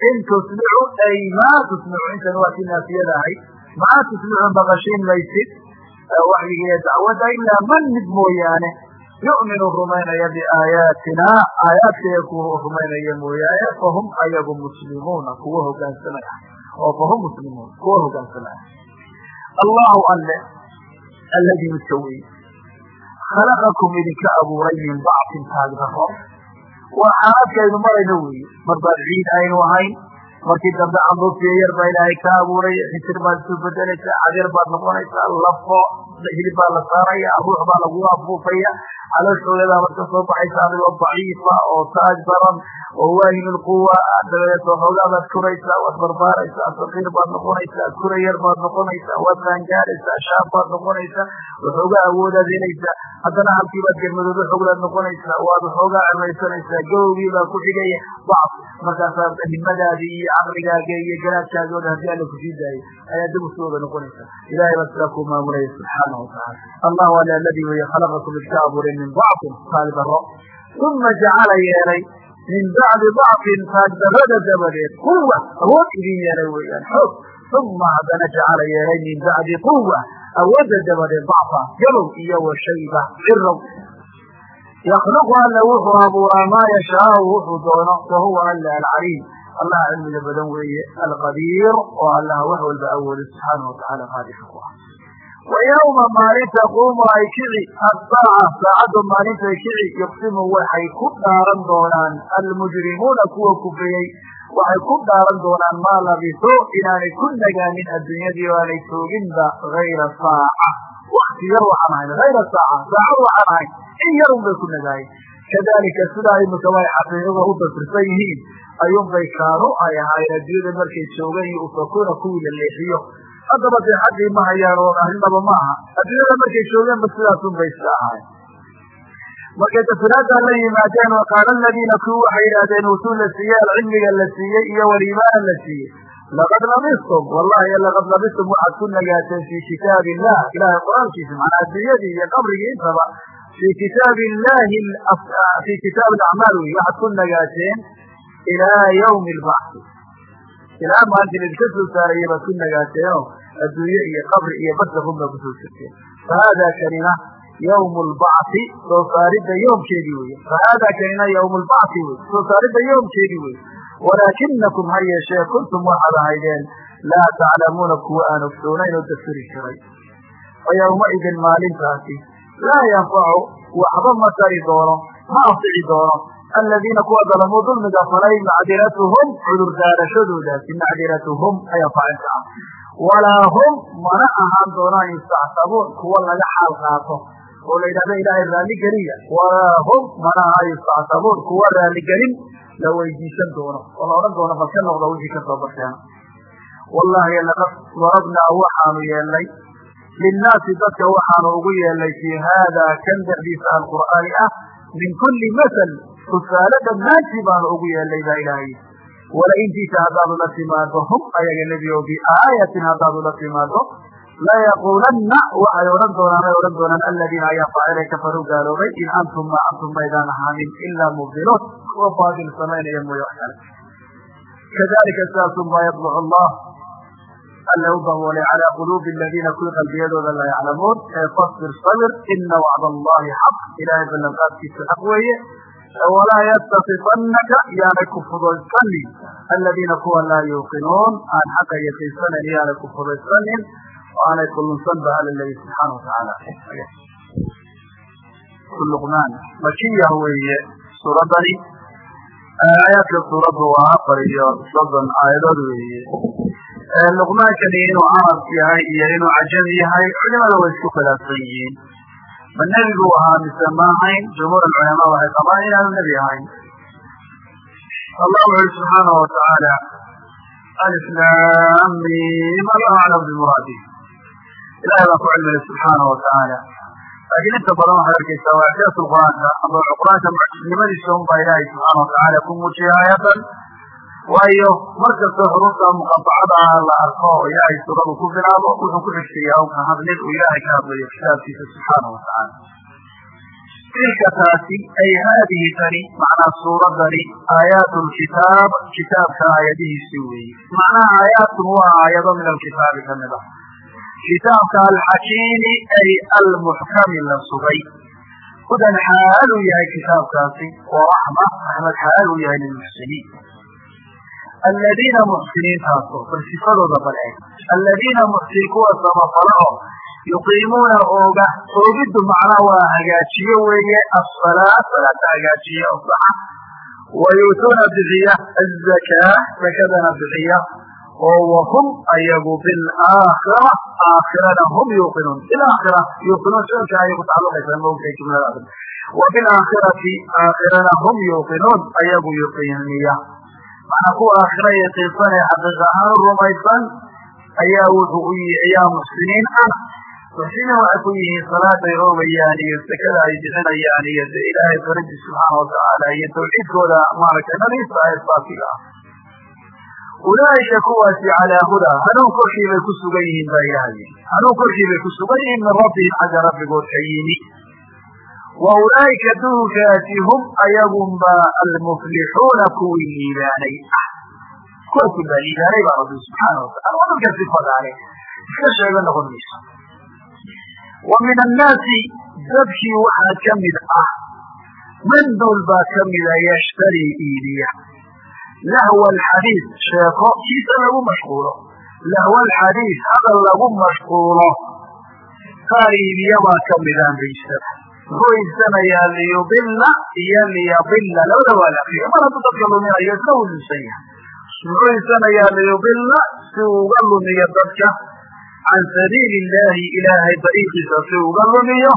in tusmicu ay maa tusmicu intan waa kii naafiyada maa tusmicu maqashiin maysid waxyigiiyo dacwadda ilaa man mid mooyaane yu'minu rumaynaya biaayaatina aayaadkaya kuwa rumaynaya mooyaane fahum ayagu muslimuuna kuwa hogaansamaya oo fahum muslimuun kuwa hogaansamaya allahu alle alladii midka wey khalaqakum idinka abuuray min dacfin taagdaro waa xaaladkaynu marayno weeye mar baad ciid aynu ahayn markii dambe canduufiya yar baa ilaahay ka abuuray xisir baad isu bedelaysaa cadeer baad noqonaysaa lafo hilib baa la saaraya ruux baa lagu afuufaya calooshoodadaa marka soo baxaysa adigoo daciifa oo taaj daran oo waahin lquwa dabadeed waxoogaa baad kuraysaa waad barbaaraysaa sakiir baad noqonaysaa kura yar baad noqonaysaa waad qaangaaraysaa shaab baad noqonaysaa waxoogaa awoodaad helaysaa haddana halkii baad germadoodo xoglaad noqonaysaa waad waxoogaa cirmaysanaysaa gawgii baa ku xigaya dacf markaasaa himadaadii iyo caqligaaga iyo garaadkaaga o dhan haddii alla ku sii daayay ayaa dib wada noqonaysaa ilahay baa sidaa kuu maamulaya subxaana watacaala allahu ala aladii weye khalaqakum idka abuuray dacfin taagdaro uma jacala yeelay min bacdi dacfin taagdarada dabadeed quwa awood idin yeelay weeyaan xoog uma haddana jacala yeelay min bacdi quwa awoodda dabadeed dacfa gabow iyo washayba cirow yakluqu alla wuxuu abuuraa maa yashaau wuxuu doono wa huwa alla alcaliim allah cilmiga badan weeye alqadiir oo allah wax walba awoodo subxaanau watacaala qaadika ku ah wa yawma maalin taquumu ay kici assaaca saacaddu maalintay kici yuqsimu waxay ku dhaaran doonaan almujrimuuna kuwa kufriyey waxay ku dhaaran doonaan maa labiso inaanay ku nagaanin adduunyadii oo aanay tooginba hayra saaca. Wakti yar waxaan ahayn hayra saaca saacad waxaan ahayn in yarun bay ku nagaayeen kadalika sidaa imika way xaqiiqada u dasirsan yihiin ayuunbay kaanu ay ahaayeen adduunyada markay joogan iyo usakuuna kuwii la leexiyo haddaba dee xaggii ma hayaan oo arrinaba ma aha. Adduunyada markay joogeenba sidaasunbay iska ahaayeen. Markay tasiraaddaa la yimaadeen wa qaala aladiina kuwi waxay yidhaahdeen utuu la siiyey alcilmiga la siiyey iyo waliimaana la siiyey. Laqad labistum wallahi laqad labistum waxaad ku nagaateen fii kitaabi illah ilahay qur'aankiisa macnaa adduunyadii iyo qabrigii intaba fii kitaabi illahi fii kitaabi acmaal wey waxaad ku nagaateen ilaa yawmi albacthi ilaa maalintii laidinka soo saaraya baad ku nagaateeno adduunye iyo qabri iyo barsakun baa ku soo jirteen fahada kanina ywm lbacthi soo saaridda yoomkeedii weye fahada kanina ywm lbacthi wey soo saaridda yoomkeedii wey walaakinakum ha yeeshee kuntum waxaad ahaydeen laa taclamuuna kuwa aan ogsoonayn oo dafiri jiray fa ywmaidin maalintaasi laa yanfacu waxba ma tari doono ma anfici doono aladiina kuwa dalamuu dulmiga falay macdiratuhum cudur daarashadoodaasi macdiratuhum ay anfacin taha walaa hum mana ahaan doonaan yustactabuun kuwa laga xaal qaato oo la yidhahdo ilaahay raalli geliya walaa hum mana aha yustactabuun kuwa raalligelin la weydiisan doono oo la odhan doono bal ka noqda wixii ka soo baxeena wallahi laqad darabnaa waxaanu yeelnay linnaasi dadka waxaanu ugu yeelnay fii haada kan dhexdiisa alqur'aani ah min kulli masal tusaale dhammaantii baanu ugu yeelnay baa ilaahay. Wala intiisa haddaad ula timaado hum ayaga nebi o biaayatin haddaad ula timaado layaquulanna waxay odhan doonaan ay odhan doonaan aladiina ayaa faacilay kafaruu gaaloobay in antum ma antum maydaan ahaanin ilaa mubdiluun kuwa baadil samaynaya mooye wax kale kadalika sidaasun baa yadbacu allah. Alla u daboolay calaa quluubi aladiina kuwii qalbiyadooda la yaclamuun ee fasbir sabir ina wacd allahi xaq. Ilaahay ballanqaadkiisa xaq weeye walaa yastakifannaka yaanay ku fudaysanin aladiina kuwa laa yuuqinuun aan xaqa yaqiinsanayn yaanay ku fudaysanin oo aanay kulunsan ba alla leeyi subxaana watacaala luqmaan makiya weeye suuradani aayaadka suuraddu waa afar iyo soddon aayadood weeye luqmaankani inuu carab yahay iyo inuu cajam yahay culimada way isku khilaafsan yihiin ma nebigu ahaa mise ma ahayn jumhuur alculamaa waxay qabaan inaanu nebi ahayn. Allah wuxu uri subxaana watacaala alislaam mim allahu aclam bimuraadih ilahay baan ku cilmiyay subxaana watacaala laakiin inta badan waxaad arkaysaa waa ixdaas qur'aanka ama qur'aanka mucjisnimadiisa un baa ilaahay subxaana watacaala ku muujiyay aayatan waayo markastoo xuruufta muqabacada la arko ilaahay suuradu ku bilaabo wuxuu ku xigsiyaa un hadlin uu ilaahay ka hadlayo kitaabkiisa subxaana watacaala tilka taasi ay haadihi tani macnaa suuradani aayaat lkitaab kitaabka aayadihiisi weeye macnaha aayaatun waa aayado min alkitaabi ka mid ah. Kitaabka alxakiimi ay almuxkami la sugay. Hudan xaal uu yahay kitaabkaasi oo raxma raxmad xaal uu yahay lilmuxsiniin aladiina muxsiniintaaso bal sifadooda bal eeg aladiina muxsin kuwa samafalo oo yuqiimuuna ooga oogiddu macnaa waa hagaajiyo weeye asalaa salaata hagaajiye oo saxa wa yuutuuna bixiya azakaa sakadana bixiya oo wahum ayagu bilaakhira aakhirana hum yuuqinuun bilaakhira yuuqinuun ficilka ayay ku tacaluqaysaa maogtay jumladaas wa bilaakhirati aakhirana hum yuuqinuun ayagu yuqiiniya macnaa kuwa aakhira yaqiinsan ee xaqiiq ahaan u rumaysan ayaa wuxuu ayaa muxsiniin ah muxsiniin waxay ku yihiin salaaday oobayaan iyo sakada ay bixinayaan iyo de ilaahay faradii subxaana watacaala iyo tawxiidkooda maaragtay nadiifta ee saafiga ah. Ulaaika kuwaasi calaa hudaa hanuun korkii bay ku sugan yihiin baa ilaahay hanuun korkii bay ku sugan yihiin min rabbihim xagga rabbigood ka yimi wa ulaaika duulkaasi hum ayagunba almuflixuuna kuwii liibaanay ah kuwaasi baa liibaanay baa rabbi subxaana watacala waa dadka sifadaale iska sheego noqon mayso wa min annaasi dadkii waxaa ka mid ah man duul baa ka mida yashtarii iibiya lahwa alxadiid sheeko kiisa lagu mashquulo lahwa alxadiid hadal lagu mashquulo qaar iibiya baa ka midaan baysada iibsanayaa liyudila iyo liyadila labada waa la akriya mar hadduu dadka luminayo isna uu luusan yahay si uu uga lumiyo dadka. Can sabiili illaahi ilaahay dariiqiisa si uga lumiyo.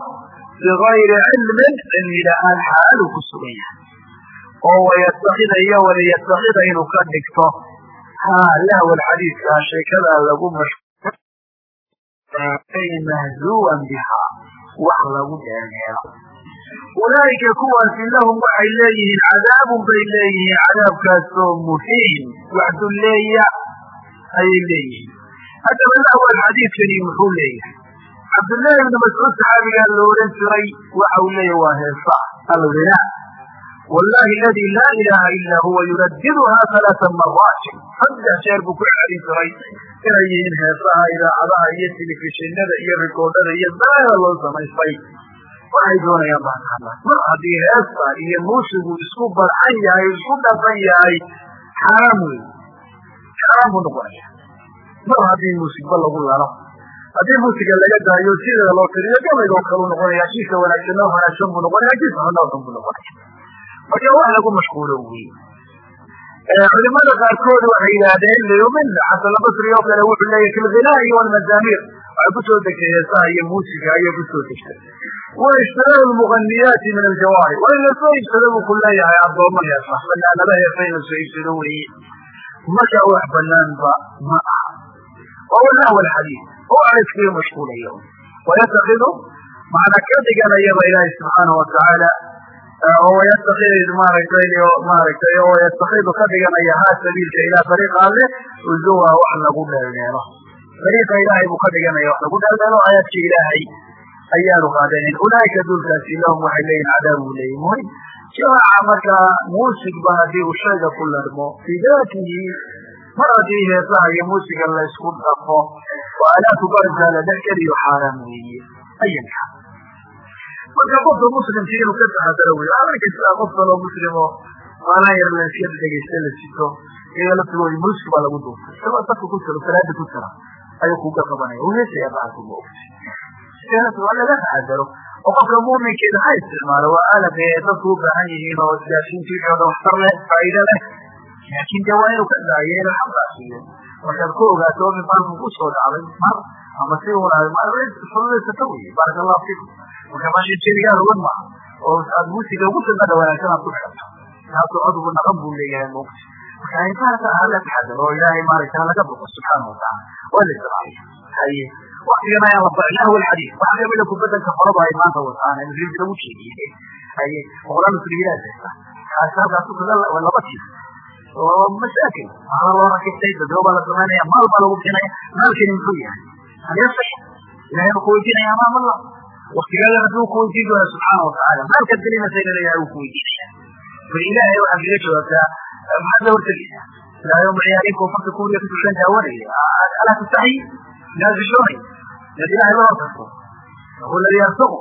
Bigayri cilmin cilmi la'aan xaalu ku sugan yahay. Oo wayastakida iyo waliyastakida inuu ka dhigto. Ha lahwal xadiidkaa sheekadaa lagu mahzuwan bihaa wax lagu dheegeero ulaa'ika kuwaasi lahum waxay leeyihiin cadaabun bay leeyihiin cadaabkaasoo muhiin wax dulleeya ayay leeyihiin. Haddaba lahwal xadiidkani muxuu leeyahay. Cabdullaahi ibnu mascuud saxaabigaa la odhan jiray waxa uu leeyahy waa heesa alghina wallahi aladi laa ilaaha ilaa huwa yuradiduhaa halaaa maraat saddex jeer buu ku celin jiray inay yihiin heesaha idaacadaha iyo telefishinada iyo rikoodhada iyo daada loo samaystay waxay doonayaan baa ka hadla mar haddii heesta iyo muusigu isku barxan yahay isku dhafan yahay xaaraam wey xaaraam buu noqonaya mar haddii muusigba lagu lalo haddii muusiga laga daayo sideeda loo tiriyo gabayg oo noqonaya kiisa wanaagsan wanaagsan buu noqonaya kiisa xun oo xun buu noqonaya marka wax lagu mashquulo wey culimada qaarkood waxay yidhaahdeen liyumina xasan albasri oo kale wuxuu leeyahy fi lghinaai walmazamir waxay ku soo degtay heesaha iyo muusiga ayay ku soo degtay. Wa ishtiraaru lmuganiyaati min aljawaari waa in la soo iibsado buu ku leeyahay addooma heesa banaanada heesa in la soo iibsado weeye marka wax banaanba ma aha. Wahuwa lahwa alxadiid la iskaga mashquulayo. Wayatakidu macna ka dhiganayaba ilaahi subxaana watacaala oo yatakid maaragtay maaragtay oo yatakidu ka dhiganaya ha sabiilka ilah dariiqa alle uzuwa wax lagu dheeldheelo dariiqa ilaahay buu ka dhiganaya wax lagu dheeldheelo aayaadka ilaahay ayaanu qaadanin ulaaika dulkaasi lahum waxay leeyihiin cadaab u leeyihiin way jamaaca markaa muusigba haddii uu shayga ku lermo fii mar haddii heesaha iyo muusiga la isku dhafo oo alaatu barka la xaaraan weeye ayanka marka qofka muslimki inuu ka taxadaro wey arkaysaa qof kaloo muslim oo maalaan yar la iska dhegeysta la sito iyaga laftigooda muusig baa lagu duuftay isagoo dadka ku jiro salaada ku jira ayuu kuga qabanaya u heesaya bacalku ma ogti waa laga taxadaro oo qofka muminkeeda ha isticmaalo waa ee dadku u baahan yihiin oo isgaashiintiiooda waxtar leh faa'iida leh laakin de waa inuu ka daayo inuu xaqaasiyo markaad ku ogaato min marku ku soo dhacday mar ama si unfuladaysata wey baaraka allahu fikum marka maasha jeligaa rugan maaha oo aad musiga ugu sanada wanaagsan aad ku xidhato taasoo codgu naqan buu leeyahay mogti marka intaasa hala taxadaro oo ilaahay maaragta laga boqo subxaana watacaala waa la israaciya haye waktigan ayaan la baray lahw alxadiid waxaa kamida kubadanka faraba ay maanta wataan muslimka lagu jeediyey haye boqolaal muslimiinaad haysta kaasi halkaas kaga laba tiif oo masaakil maala loo rakibtay dadoo baa la samaynaya maal baa lagu bixinaya maalkani muxuu yahay haleesax ilahay buu kuweydiinaya amaam allah waktigaada hadduu kuweydiin doona subxaana watacaala maalkaad gelinaysa ilahay uu kuweydiinaya bal ilaahay waxaad kaga jawaabtaa maxaad la hortegaysaa ilaahay maciyaarinku farka kuuriya kutukan daawanaya alaa tastaxyi inaad xishoonay inaad ilahay la hortagto huwa aladi yarsuqu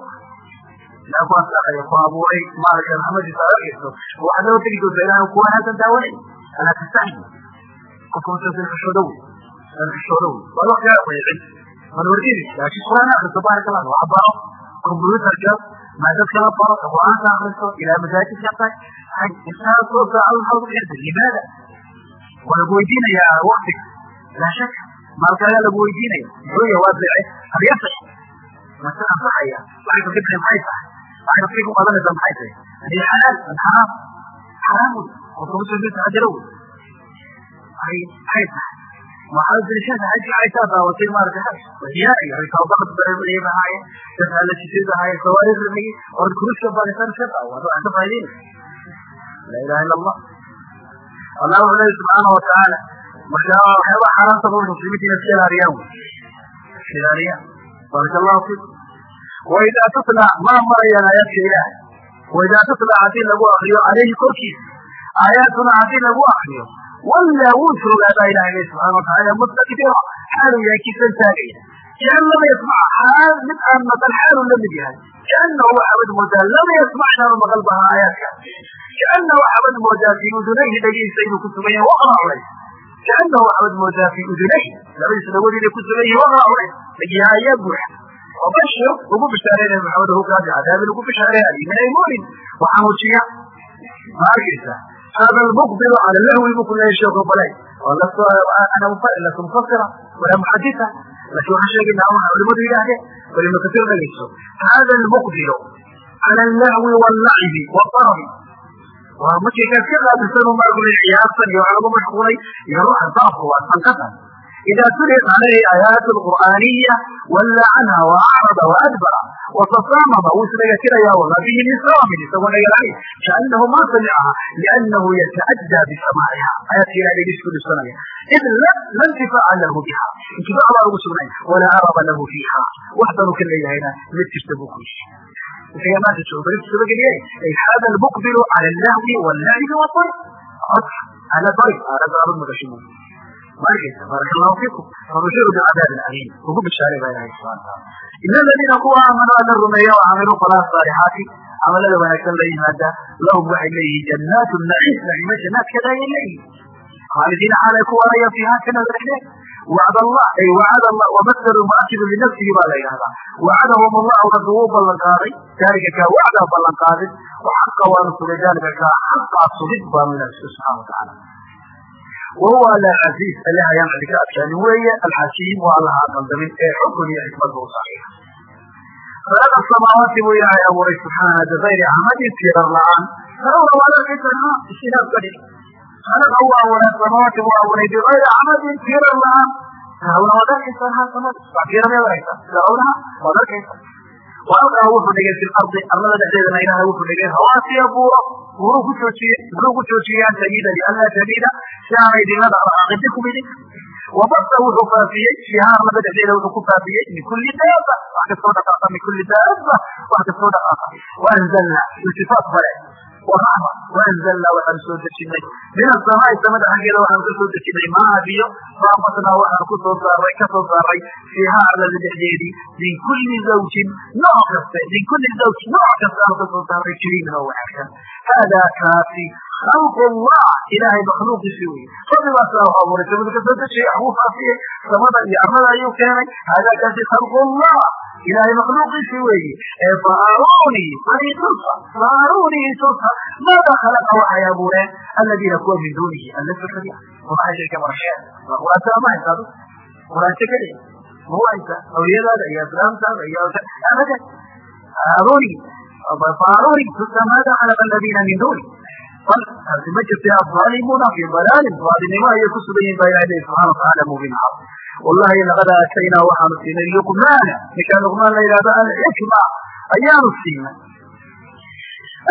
ilahay ku asaqaya ku abuuray maaragtay raxmadiisa aad arkayso waxaad la hortegi doontaa ilahay ku wanaagsan daawanay alaa tastaxyi qofka muslimiin xishooda wey aan xishooda wey waa kaa qeecin waad hortegi laakiin quraan akriso baaraka allah waa baro computerka maadad kala baro qur'aanka akriso ilaa masaajidka tag intaasoo saaca maxaad ku xirta limaada waa lagu weydiinayaa waktiga laa shaka maalkaagaa lagu weydiinaya muxuu yahay waa beece hal yasax mase ansaxaya waxay bixi maxay tahay waxay nafsi ku qadanaysaa maxay tahay haddii xalaal am xaraam xaraam wey qofka muslimiinta hajaro wey ay maxay tahay waxaa dirishada haji aytaa daawatay maaragtay haj wadiyaariya rikaabaqad bareemayay ahaayeen dad halajisada ahaayeen sawaariir ramayay ood kuruska baaritaan ka daawado aan ka faa'idaynay laa ilaha illa allah allah wuxuu leeyahy subxaana watacaala marka waxyaabaa xaaraanta ba muslimiinta inay iska ilaaliyaan wey iska ilaaliyaan baaraka allahu fiikum waidaa tutla maa marayaan aayaadka ilaahay waidaa tutla haddii lagu akriyo caleyhi korkiisa aayaatuna haddii lagu akriyo wallaa wuu fogaadaa ilahay le subxana watacaala mustakbira xaaluu yahay kiisan taagaya kaan lama yasmac xaal mid aan maqal xaaluu la mid yahay kaanahu waxaabad moodaa lama yasmac inaanu maqal baha aayaadka kaanahu waxaabad moodaa fii udunayhi dhagihiisa inuu ku sugan yahay waqra culays kaanahu waxaabad moodaa fii udunayhi labadiisa dhagood inay ku sugan yihiin waqra culays dhagiha ayaa buuxa wabashir ugu bishaareynaya maxamed hukaadi cadaabin ugu bishaareeya alimin aymunin waxanuujiya ma arkaysa hada lmuqbilu cala lahwi bu ku leeyahy sheekhu balay ana lasu mufasira walaa muxadisa laakin waxaan sheegaynaa waxa culimadu yidhaahdeen bal ibnu kasiir dhegeyso hada lmuqbilu cala allahwi wallacibi wadarbi waa markii kaas ka qaabilsan maagulay ciyaartan iyo waxa lagu mashquulay iyo ruuxa daafka waa sanqadan إذا تليت عليه آيات القرآنية ولا عنها وأعرض وأدبر وتصامم وسلك كلا يا والله به نسام سوى عليه كأنه ما سمعها لأنه يتأدى بسماعها آيات إلى يشكر السنة إذ لا لا انتفاع له بها انتفاع الله رسولين ولا أرض له فيها واحضروا كل هنا لتشتبوا كل شيء وهي ما تشوف تشتبك ليه أي هذا المقبل على اللهو واللعب والطرف على طريق على ضرب ma arkaysa baaraka allahu fiikum fanushiru bicazaabin aliim ugu bishaaray baa ilahay subxana wataala ina aladiina kuwa aamanuu alla rumeeya o camiluu falaa saalixaati camalada wanaagsan la yimaada. Lahum waxay leeyihiin jannaatu naciim naciimo jannaadkeeda ayay leeyihiin. Khaalidiina xaalay ku waaraya fiihaa kanadale wad allah ay wacad allah wamasalu muakidu linafsihi baa la yidhahdaa wacadahum allahu rabbi wuu ballanqaaday daalika kaa wacdaa ballanqaadin waxaqa waanu sugay daalika kaa xaqaa sugid baanu ilahay subxana watacaala wahuwa alla casiiz alle ayaan cidi ka adkaanin weeye alxakiim waa allaha qaldamin ee xukun iyo xikmadba u saaxiiba khalaqa samaawaati buu ilaahay abuuray subxaana bigayri camadin tirar la'aan tarawna waa larki karnaa istinaaf ka khalaqa uu abuuray samaawaati buu abuuray bigayri camadin tirar la'aan tarawna waad arkaysaan ha samada waxfiiramaad arkaysaan tarawnaha waad arkaysaan waalqaa wuxuu dhigay fi lardi arlada dhexdeedana ilaahay wuxuu dhigay hawaasiya buuro buuruu ku joojiyey muxuu ku joojiyey an tamiida lianlaa tamiida si aanay idinla dhaqdhaqaaqin bikum idinka wabasa wuxuu faafiyey fiiha arlada dhexdeeda wuxuu ku faafiyey min kuli daaba wax kastoo dhaqaaqa min kuli daaba wax kastoo dhaqaaqa. Waanzalna iltifaat bare warahma waanzalna waxaanu soo dejinay. Min asamaai samada xaggeeda waxaanu ka dejinay maa biyo faambatnaa waxaanu ku soo saaray ka soo saaray fiiha arlada dhexdeedii min kuli zawjin nooc kaste min kuli zawj nooc kasta aanu ka soo saaray kariimin wanaagsan hada kaasi khalq llah ilahay makhluuqiisi wey rabbigaas u abuuray samada ka soo dejiyay waxbuu faafiyey samada iyo arlada ayuu keenay hada kaasi khalq llah ilahay makhluuqiisi weeye ee faarunii tusa faarunii tusa maada khalaqa waxay abuureen aladiina kuwa min dunihi alla sokadiya waxay shayka marasheen waa quraantada ma haysaado quraanto keliya ma u haysa awliyadaada iyo islaamtaada iyo abadan faarunii faarunii tusa maada khalaqa aladiina min bal taasi ma jirta azaalimuuna fi dalaalin waalinimo ayay ku sugan yihiin baa ilahay lehi subxana wataala mubin cad wallahi laqad aataynaa waxaanu siinay luqmaana ninkaa luqmaan la yidhahdo alxikma ayaanu siinay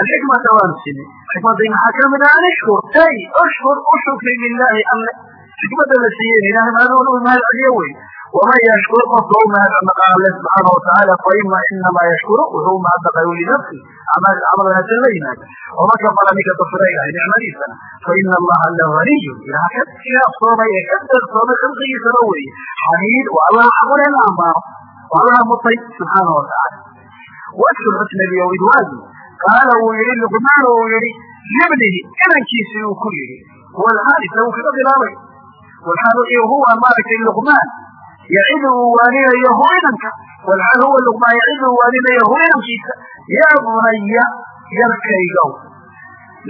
alxikmata waanu siinay xikmadday maxaa ka mid ah an ishkur ay ushkur u shukri lilahi alle xikmada la siiyey ilahay mahadun u mahad celiyo wey waman yashkur qofka u mahadnaqa alle subxaana watacaala faima inamaa yashkuru wuxuu u mahadnaqay linafsi camal wanaagsan la yimaada waman kafara ninka kafira ilahay nicmadiisana faina allaha la haniyu ilaha ka siyaabsoomay ee ka deeqsoomay khalqigiisana weeye xamiid waa allaha xaqule la ambaaro waa allaha mutay subxaana watacaala washkur xusnabiyo idwaagi qaala wuu yihi luqmaan uu yihi libnihi inankiisii uu ku yihi huwa alxaarisa wuu kaga bilaabay walxaal huwa maaragtay luqmaan yacidu uu waaninayo hu inanka walxaal huwa luqmaan yacidu uu waaninayo hu inankiisa yaa bunaya yarkaygow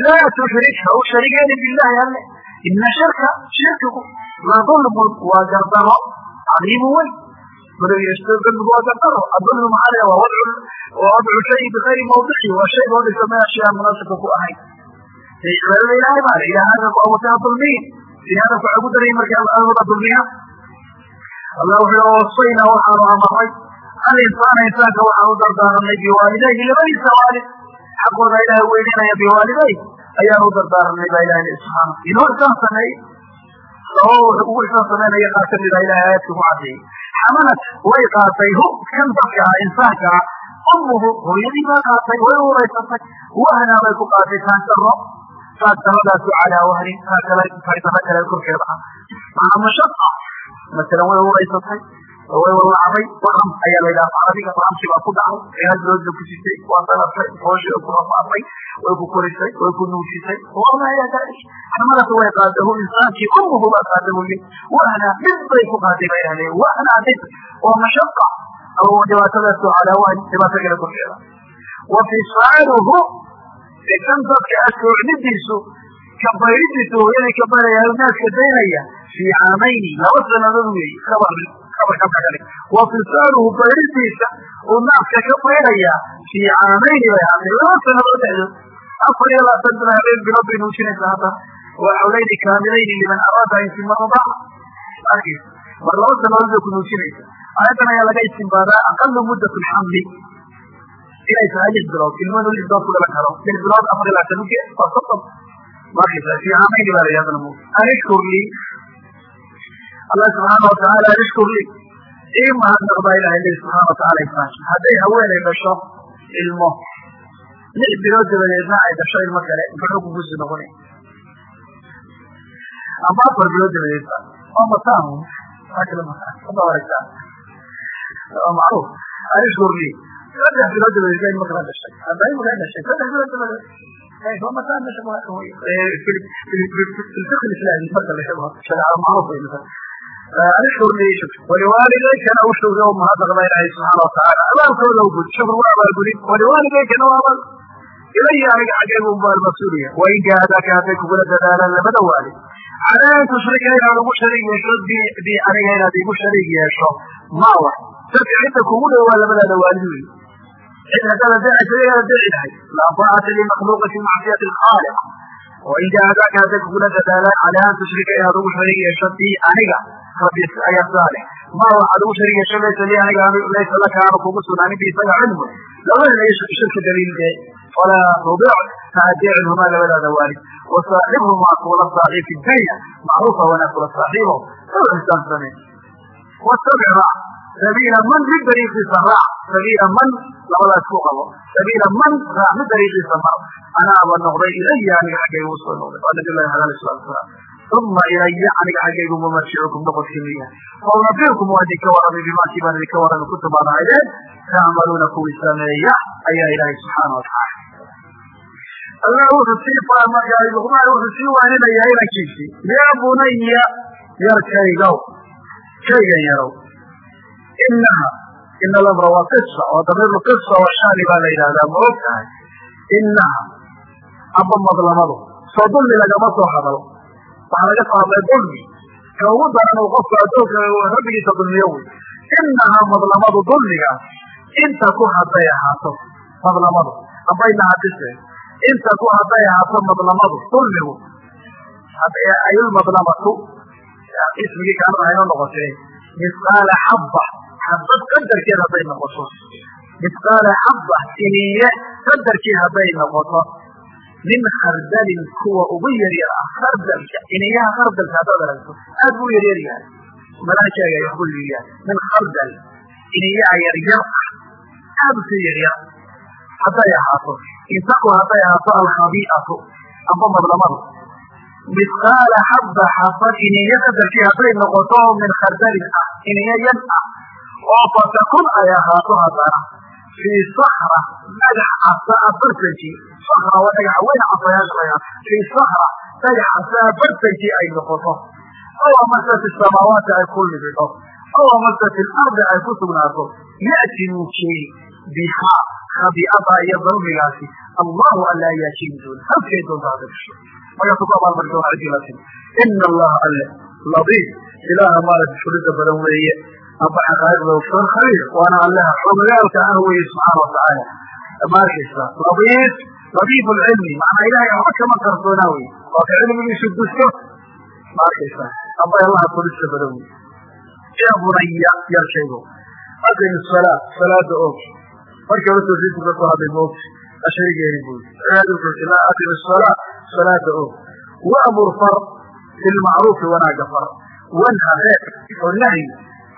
laa tushrik ha u sharigeeni billahi alle ina shirka shirkigu la dulmun waa gardaro cadiimu weyn dulmigu waa gardaro adulmu maxaa la waa wadcu shay bikayri mawdici waa shay loo dhigto meel shay aan munaasibka ku ahayn cibaadada ilahay baa le ilaahada ku abuurtay ha dulmiin siyaada ku ugu daray marka alwada dulmiya allah wuxuu wasaynaa waxaanu amaray alinsaana insaanka waxaan u dardaaranay biwaalidayhi labadiisa waalid xaqooda ilahay weynanaya biwaalidayh ayaan u dardaaranay baa ilahi subxaana inuu isaan sameeyey sababa wuxuu ugu isaan samaynaya qaar kamida ilahay aayadka ku cadeeyey. Xamalad way qaatay hu kan dadka ah insaanka ah ummuhu hooyadii baa qaatay way uuraysatay. Wahnaa bay ku qaatay taantaro taantaradaasi calaa wahnin taa kale korkeeda. Ah maca mashaqa masalan way uraysatay way walacday waqam ayaa la yidhaha carabiga waqamsi baa ku dhacday eehadoodna ku sitay waa dalabtay hooshi ku rafaafay way ku korisay way ku nuujisay wama ilaa dalik xamadaas way qaadahu insaankii umuhu baa qaadahu li wahna dhib bay ku qaaday ba ilahdee wahna dhib oo mashaqa. Aw dhibaatadaas calaa wahn dhibaato kale korkeeda wa fisaaluhu. Kan dadka assoocnidiisu kabayridiisu hooyaday kabaraya naaska daynaya fii caamayni laba sanadood weey kabar kabarka wa fisaaluhu bayridiisa uu naaska ka bayraya fii caamayni bay ahaatay laba sanadood dhexdood afar iyo labaatan bil habeen bilood bay nuujinaysa hadda waa xawlayni kaamilayni liman araada an yutima radaaca arkaysa mar laba sanadood bay ku nuujinaysa ayadan ayaa laga istimbaadaa aqalu muddat lxamli inay tahay lix bilood ilmadu lix bilood ku dhalan karo lix bilood afar iyo labaatan waa soddon markaysa fii caamayni baa la yihahda mu lii allah subxaana watacaala anishkur lii ii mahadnaq baa ilahay lehi subxana wataala insaanka hadday haweenay dhasho ilmo lix bilood dabadeedna ay dhasho ilmo kale muxuu kugusi noqonay ama afar bilood dabadeedba waa mataan waa kala aragtaa waa macruuf anishkur lii saddex bilood dabadeedba ilmo kala dhashay hadda ilmaka dhashay saddex bilood dabadeed marka shukr waliwaalidaykana u shukri oo mahadnaq baa ilaahay subxaana watacaala abaalkooda u gud shukr waa abaalgudin waliwaalidaykana waa abaal ilaya aniga xaggaygu unba almas-uuliya wain jaahadaaka hadday kugula dadaalaan labada waalid calaa an tushrika inaad ugu shariig yeesho bi aniga inaad igu shariig yeesho ma wax dadka cidda kugu dhow waa labadaada waalid wey cid haddaad adeecaysa yaad adeeci lahay laa taacata limakhluuqi fi macsiyati alkhaaliq oo in jaahadaaka hadday kugula dadaalaan calaa an tushrika inaad ugu sharig yeesho bi aniga. Rabbi ayaa saale. Ma waxaad ugu sharig yeesho laysa li aniga laysa laka aanu kugu sugnaanin bi isaga cilmu. Labadana shirka daliilde falaa tudic ha adeecinhumaa labadaada waalid wasaaxibhumaa kuula saaxiib fi dunya macruufa wanaag kula saaxiibo. U ixsaan samee wastabic raac sabiila man mid dariiqiisa raac sabiila man labadaas ku qabo. Sabiila man raac mid dariiqiisa mar anaaba noqday ilaya aniga xaggayga u soo noqday. Waa nabi llahi alay salatu salaam. Uma ilaya aniga xaggaygu mumarjicukum noqodkimiya faunabirkum waa idinka warramay bimaakii baan idinka warramay kutubaan ahaydeen tacmaluuna kuwii sameeya ayaa ilaahay subxaana watacaala allah wuxuu sii luqmaan wuxuu sii waaninaya inankiisii yaa bunaya yarkaygow kaygan yarow inaha ina alamra waa qisa oo damiiru qisa oo shaani baa la yidhahdaa ma og tahay inaha aba madlamadu soo dulmi lagama soo hadalo waxaa laga soo hadlay dulmi ka ugu daran uu qofku addoonka rabbigiisa dulmiyo wey inahaa madlamadu dulmigaas inta ku hadday ahaato madlamadu abayna hadise inta ku hadday ahaato madlamadu dulmigu ayulmadlamatu ismigii kaanad hayno noqotee misqaala xabba xabad qadarkeed hadday noqoto misqaala xabba siniye qadarkii hadday noqoto min khardalin kuwa ugu yaryar ah khardalka iniyaha khardalka haddaad aragto aad buu yaryar yahay malaa sheegay waxbu liiyaa min khardal iniyaha yaryar ah aad u sii yaryar hadday ahaato intaku hadday ahaato alkhabi'atu amba madlamadu misqaala xabba xabad iniyo qadarkii hadday noqoto min khardalin ah iniyo yan ah oo fatakun ay ahaato haddana fii sakra dhagax casaa bartankii sakra waa dhagaxa weyn casayaasha fii sakra dhagax casaa bartankii ay noqoto. Aw amase samaawaati ay ku libido aw amase lardi ay ku sugnaato ya'ti wuu keeni bihaa iyo dulmigaasi allahu alla ayaa keeni doona halkay doonta hada gasho markaasu ku ciddii la timi ina allaha alle ladiif ilaaha maaragta fulida badan weeye amba xaqaa'iqda ogsoon khabiir waana allaha xogayaalka ah weeye subxaana watacaala ma arkaysa ladiif ladiif lcilmi macnaa ilahay waxba kama qarsoonaa wey waa ka cilmigiisu gusto ma arkaysa amba allaha fulista badan wey ya bunaya yarkaygo aqim salaa salaada og markii hore tawxiidku ka hadlay moogti ashrigeeni buu aqim salaa salaada og wamur far. Bilmacruufi wanaaga far wanha reer oo nahyi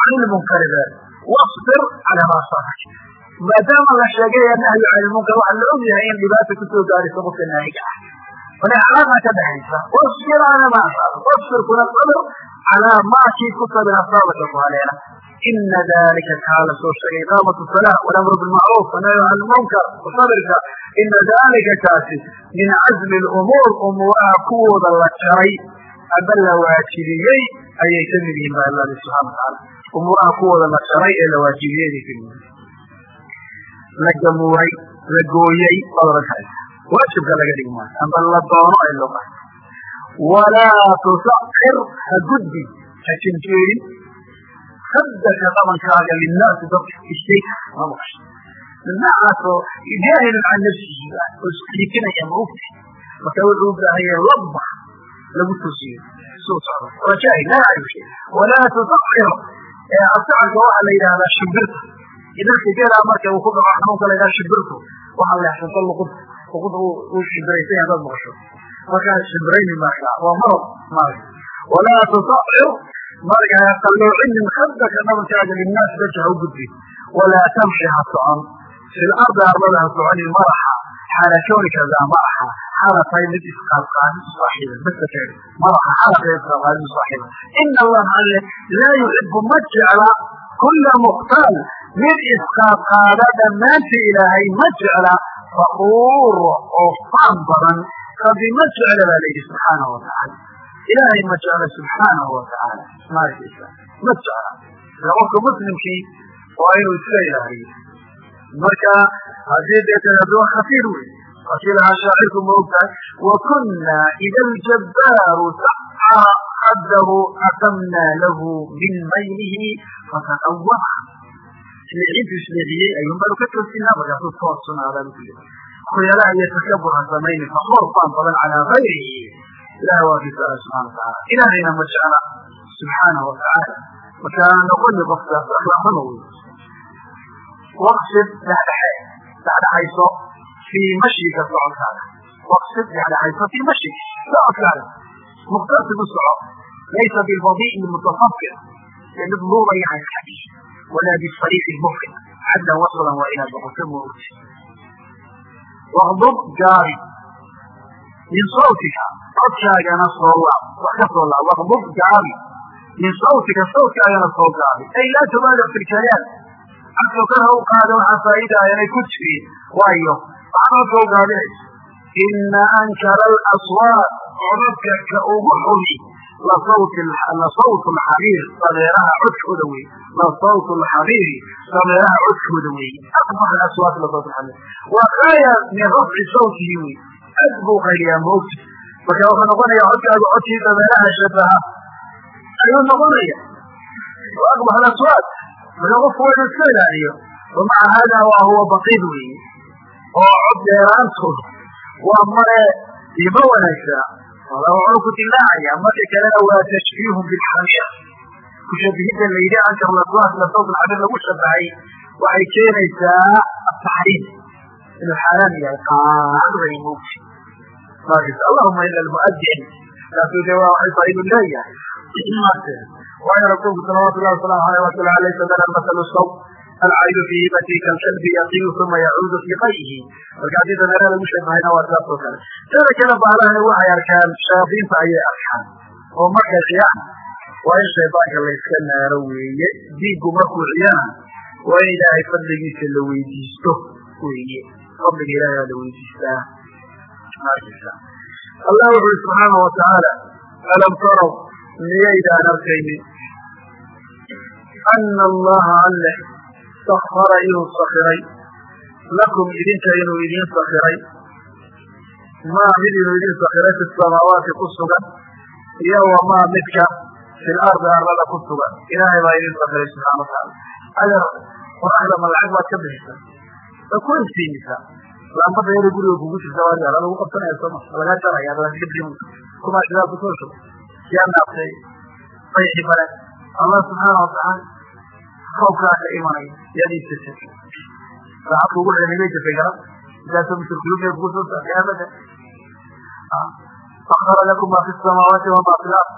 can ilmunkari reer wasbir calaa maa sabak maadaama la sheegay nahyu can ilmunkar waxaa la og yahay in dhibaata ku soo gaarayso qofka naahiga ah wana calaaqa ka dhexaysa wasbir calaa maa asaabak wasbir kuna sabir calaa maa kii ku sabir asaabaka ku haleela ina dalika kaa la soo sheegay iqaamatu salaa walamru bilmacruuf wanahyu can ilmunkar sabirka ina dalika kaasi min cazmi lumuur umuuraha kuwooda la jaray aba la waajibiyey ayay ka mid yihiin ba alla subxana watacaala umuuraha kuwooda la jaray ee la yihiin la gamuuray la gooyey baad karaysa waajibka laga dhigi maayo amba la doono ay loo walaa tusakir ha gudbi ha jinjeerin sadaka dhabankaaga linnaasi dadka istayka ma maqasho noocaasoo jaahilun can nafsihi oo isxiikinaya ma ogta marka wuxuu u baahan yahay labba lagu tosiyo suu socdo. Waa laa yacrif shay walaa tusakir asacanka waxaa la yidhahdaa shimbirta. Idanka geelaa marka uu ku dhaco xanuunka la yidhaha shimbirtu waxaa leexsanta luqud luqud uu shimbiraysay haddaad maqasho. Markaa shimbirayni marka waa marad maarka walaa tusakir marka qalloocinin khadaka dhabankaaga linnaas dadka ha u gudbi walaa tamshi ha socon. Fi lardi ardada ha soconin maraxa xaala kawnika daa maraxa xaala tahay mid isqaadqaadin saaxiiba basakeeda maraxa xaala tahay isqaadqaadin saaxiiba ina allaha alle laa yuxibu ma jecla kula mukhtaal mid isqaadqaada dhammaantii ilaahay ma jecla fakuur oo faan badan rabbi ma jecla baa layidhi subxaanahu watacaala ilaahay ma jecla subxaanahu watacaala ma arkaysa ma jecla ila qofka muslimkii waa inuu iska ilaaliyo marka haddii dee tanaadua khatiir wey wakii lahaa shaacirku ma ogtahay wakuna ida aljabbaaru saca qadahu aqamnaa lahu min maylihi fataqawama isleexintu isleexiyey ayuun baanu ka toosinaa markaasuu toos sunaadaan ku yiri iyo takabur ha samaynin faan badan calaa gayrihi ilahay waa kisaala subxana watacaala ilaahayna ma jecla subxaanahu watacaala markaa noqoni qofkaas akhlaaqama waqsid dhexdhexe dhexdhexayso fii mashyiga socodkaada waqsid dhexdhexayso fii mashyi socodkaada muqtasibu soco laysa bilbadii'i mutafakir ee mid luubaya haskadi walaa bisariiqi mufrid caddan waslan waa inaad noqoto moogti waqdub gaari min sawtika codkaagana soo laab wax ka soo laab waqdub gaari min sawtika sawtkaagana soo gaabi ay laa tubaaliq fi lkalaam codka kor u qaada waxaa faa'idaaya inay ku jirin waayo waxba soo gaabinayso ina ankara alaswaat codadka ka ugu xumi. Lasawt lxariir sameeraha codkooda wey lasawt lxariiri sameeraha codkooda wey aqbax aswaat lasawt lxariir wa kaya min rafci sawtihi wey aad buu qayliyaa moogta marka wuxuu noqonaya codkaagu codkii sameeraha shabaha ayuu noqonaya aqbax aswaat marka qofku waa inu iska ilaaliyo wamaca hada wa huwa baqiid weeye oo cod dheeraantood waa mare ima wanaagsana wala ku dilaacaya marka kalena waa tashbiihun bilxamiya kushabihidda la yidhi ankar laswaat lasawt lxariir lagu shabahay waxay keenaysaa ataxriim inuu xaaraan yahay qaad way mugti allahuma ila almuadin laakin de waa waxay faa'idu leeyahay waayo rasuulku salawaatu llahi wasalaamu aleyh wasala laysa lana masalu saw alcaydu fi hibati kalkalbi yaqiyu uma yacuudu fi qayhi marka haddii dameera lagu waa saas oo kale sida kale baalahani waxay arkaan shayaadiinta ayay arkaan oo markay ciyaan waa in shaydaanka la iska naaro weeye diiggu markuu ciyana waa in ilaahay fadligiisa la weydiisto weeye fadliga ilahay baa la weydiistaa markaysa allah wuxu uri subxaanau watacaala alam taraw miyaydaan arkaynin ana allaha alle sakara inuu sakiray lakum idinka inuu idin sakiray maa mid inuu idin sakiray fi samaawaati ku sugan iyo wamaa midka fi lardi arlada ku sugan ilaahay baa idin sakiray subxana wataala adeer qoraxda ma lacag baad ka bixisa way ku iftiimisaa laambada yara guriga kugu jirta waa yaalla lagu qabsanaya sooma lagaa jaraya kumaa shidaal ku soo shuba yaa naabtay bayxi bare allah subxaana watacaala roobkaa ka imanaya yaad iibsatay saacad kugu xelimay jirtay garan intaasoo mushrikuluubee kugu soo saartay abada sakara lakum maa fi samaawaati wamaa fi lard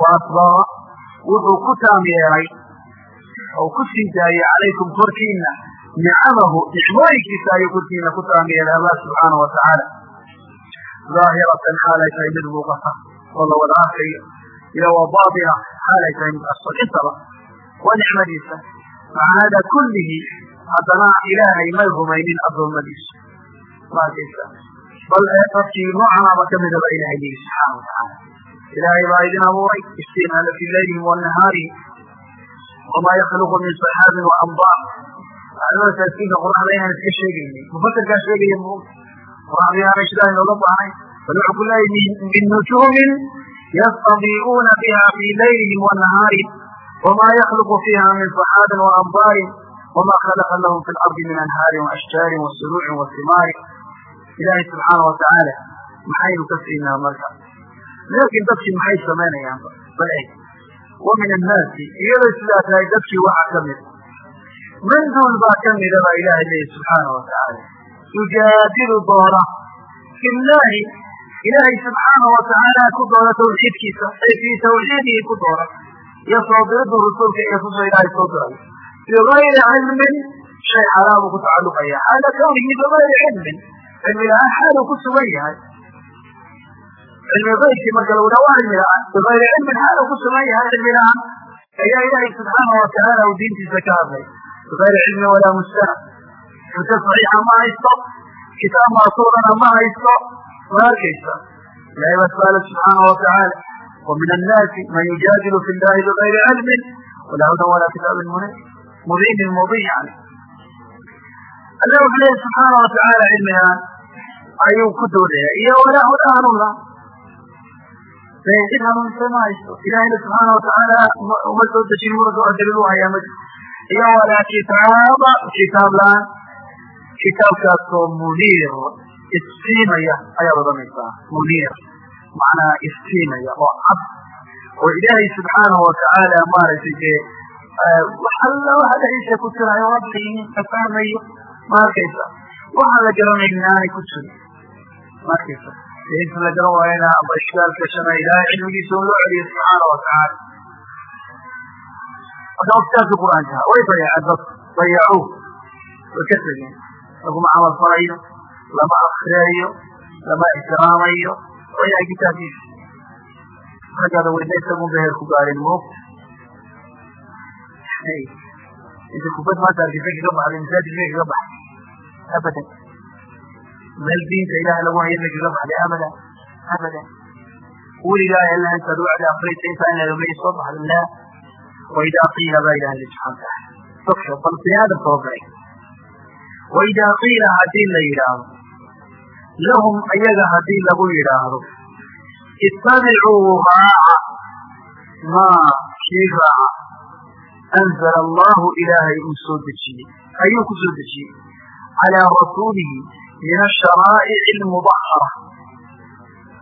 wa asbaqa wuxuu ku taam oo ku sii calaykum korkiina nicamahu nicmooyinkiisa ayuu korkiina ku taam allah subxaana watacaala zaahiratan xaalay tahay mid muuqata oo la wada arkayo iyo wa baatina xaalay tahay mid asal intaba waa nicmadiisa maca hada kullihi haddana ilaahay may rumaynin addoommadiisa maarkaysa bal dadkii noocanaba kamida baa ilahay yihi subxaana watacaala ilaahay baa idin abuuray istimaala fi laylihim wanahaarihim wamaa yakhluqu min saxaabin waambaar taaskiinka qoraxda inaan iska sheegayni mufasirkaa sheegaya m qoraxda yaana shidaa inooga baahnayn bal wuxuu ku leeyahy min nujuumin yastadiicuuna biha fii laylihim wanahaari wma ykluqu fiiha min صaxaabin waanbaarin wma khalaqa lahum fi lardi min anhaarin waashjaarin wasuruucin wahimaari ilaahay subxaana watacaala maxaynu ka siinaa marka laakiin dadkii maxay samaynayaan bal eg wa min annaasi iyadoo sidaa tahay dadkii waxaa ka mida man duul baa ka mida baa ilaahay leeya subxaana watacaala yujaadilu doona fi llaahi ilaahay subxaana watacaala ku doona tawxiidkiisa ay fii tawxiidihi ku doona iyo soo diridu rasuulka iyo rususha ilaahay soo diray bigayri cilmin shay xalaabuu ku tacalluqaya xaala kawnihi bigayri cilmin cilmi la'aan xaaluu ku sugan yahay cilmi gaybkii marka lagu dhaha waa cilmi la'aan bigayri cilmin xaaluu ku sugan yahay cilmi la'aan ayaa ilaahay subxaana watacaala uu diintiisa ka hadlay bigayri cilmin walaa mustanad xujo saxiixa ma haysto kitaab maasuurana ma haysto ma arkaysaa ilahay baa qaala subxaana watacaala wamin annaasi man yujaadilu fi llahi bigayri cilmin walaa hudan walaa kitaabin mubinin mubin yani alla wuxuu leeya subxaana watacaala cilmigaan ayuu ku doodaya iyo walaa huda hanuuna cid hanuunsa ma haysto ilahayna subxaana watacaala uma soo dejin murka wax dalil u hayaa ma jiro iyo walaa kitaaba kitaab la'aan kitaabkaasoo muniir iftiimaya ayaad odhanaysaa muniir macnaa iftiimaya oo cad. Oo ilaahay subxaanahu watacaala maaragtay dee wax alla waxa dhexdiisa ku jirayo rabbiin ka fahmayo ma arkaysa waxaan la garanayn inaanay ku jirin ma arkaysa inta la garan waayana amba ishkaalka shana ilaahay cilmigiisa u loo celiyo subxaana watacaala marka waftaasi qur'aanka way dayaceen dadku dayacuuh way ka tegeen laguma camal falayo lama akriyayo lama ixtiraamayo wayaa kitaabkiisa raggaada weyna isagun heer ku gaadhin moogta inta kubad maanta argisa kaga baxday masaajid may kaga baxday. Abadan. Meel diinta ilahay lagu hayo may kaga baxday abadan abadan. Weligaa ila intaad wacdi akriysa intaa in may soo baxda la waidaa qiila baa ilaha li subxana wataala dadka bal bini aadam soo galay waidaa qiila haddii la yidhaahdo lahum ayaga haddii lagu yidhaahdo. Ittabicuu raaca maa kii raaca. Anzala allahu ilaahay uu soo dejiyey. Ayuu ku soo dejiyey. Calaa rasuulihi min asharaa'ici almudahara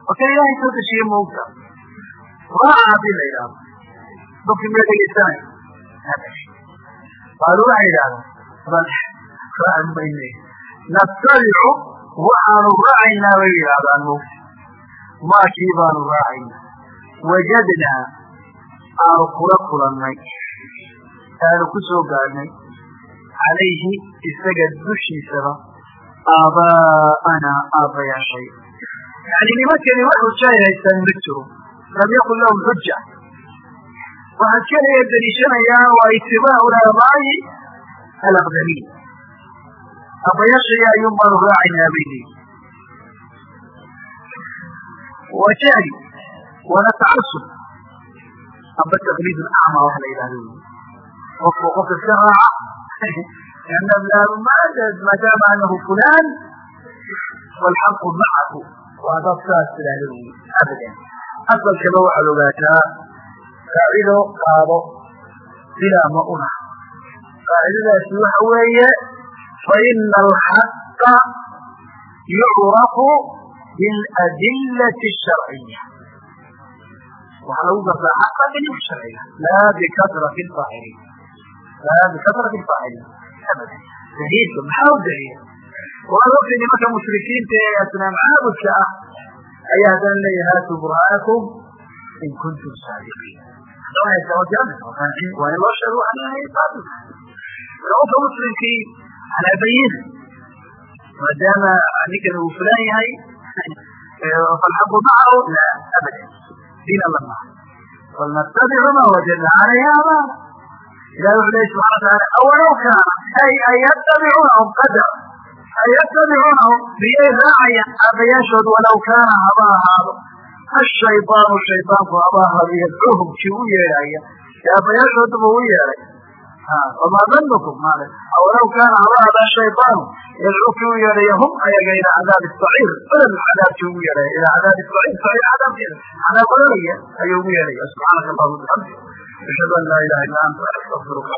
marka ilaahay soo dejiyey moogta raaca haddii la yidhaahdo. Dadki miya dhegeysanay qaaluu waxay yidhahdaan bal raaci mayne nattabicu waxaanu raacaynaa bay yidhahdaan moogta maakii baanu raacaynaa? Wajadnaa aanu kula kulannay. Aanu ku soo gaadhnay calayhi isaga dushiisaba aabaa'anaa aabbayaashay yani nimankani wax xujo ay haystaan ma jiro. Lam yakun lahum xuja waxaa keliya daliishanayaan waa itibaacu laabaa'i alaqdamiin aabbayaashaya ayuun baanu raacaynaa bay waa jahli waana tacasub amba taqliid acma waxa la yidhahdo qofku qof iska raaca maadaama anahu fulan waalxaqu macahu waa dad saas abadan asalkaba waxaad ogaataa qaacido qaado bilaa ma una qaacidadaasi waxa weeye faina alxaqa yucrafu biladillati sharciya waxaa lagu gartaa xaqa dalilka sharciga laa bikasrati faaciliin laa bikasrati faaciliin abadan daliilka maxaa u daliila waad ogtay nimanka mushrikiinta ee asnaam caabudka ah ayaa haddana leeyahay haatuu burhanakum in kuntum saadiqiin waa in loo sheego qofka muslimkii calaa bayina maadaama ninkan uu fulan yahay falxaqu macahu la abadan diin alla maha falnattabicu ma wajadna calayha abaana ilahi wuxu lehi subxana wataala awalow kaana ay an yattabicuunahum qadar an yattabicuunahum miyay raacayaan aabayaashood walow kaana haba ahaado ashaydaanu shaydaanku haba ahaado yadcuuhum kii u yeedhaya ee aabayaashooduba u yeedhay famaa danukum maale awalow kaana haba ahaado ashaydaanu yadcuu kii u yeedhaya hum ayaga ilaa cadaabi saciir olol cadaabkii ugu yeedhaya ilaa cadaabi saciir saciir cadaabkeeda cadaab ololaya ayuu ugu yeedhaya subxaanaka allahuma bixamdik ashhadu an laa ilaha illa anta astaqfiruka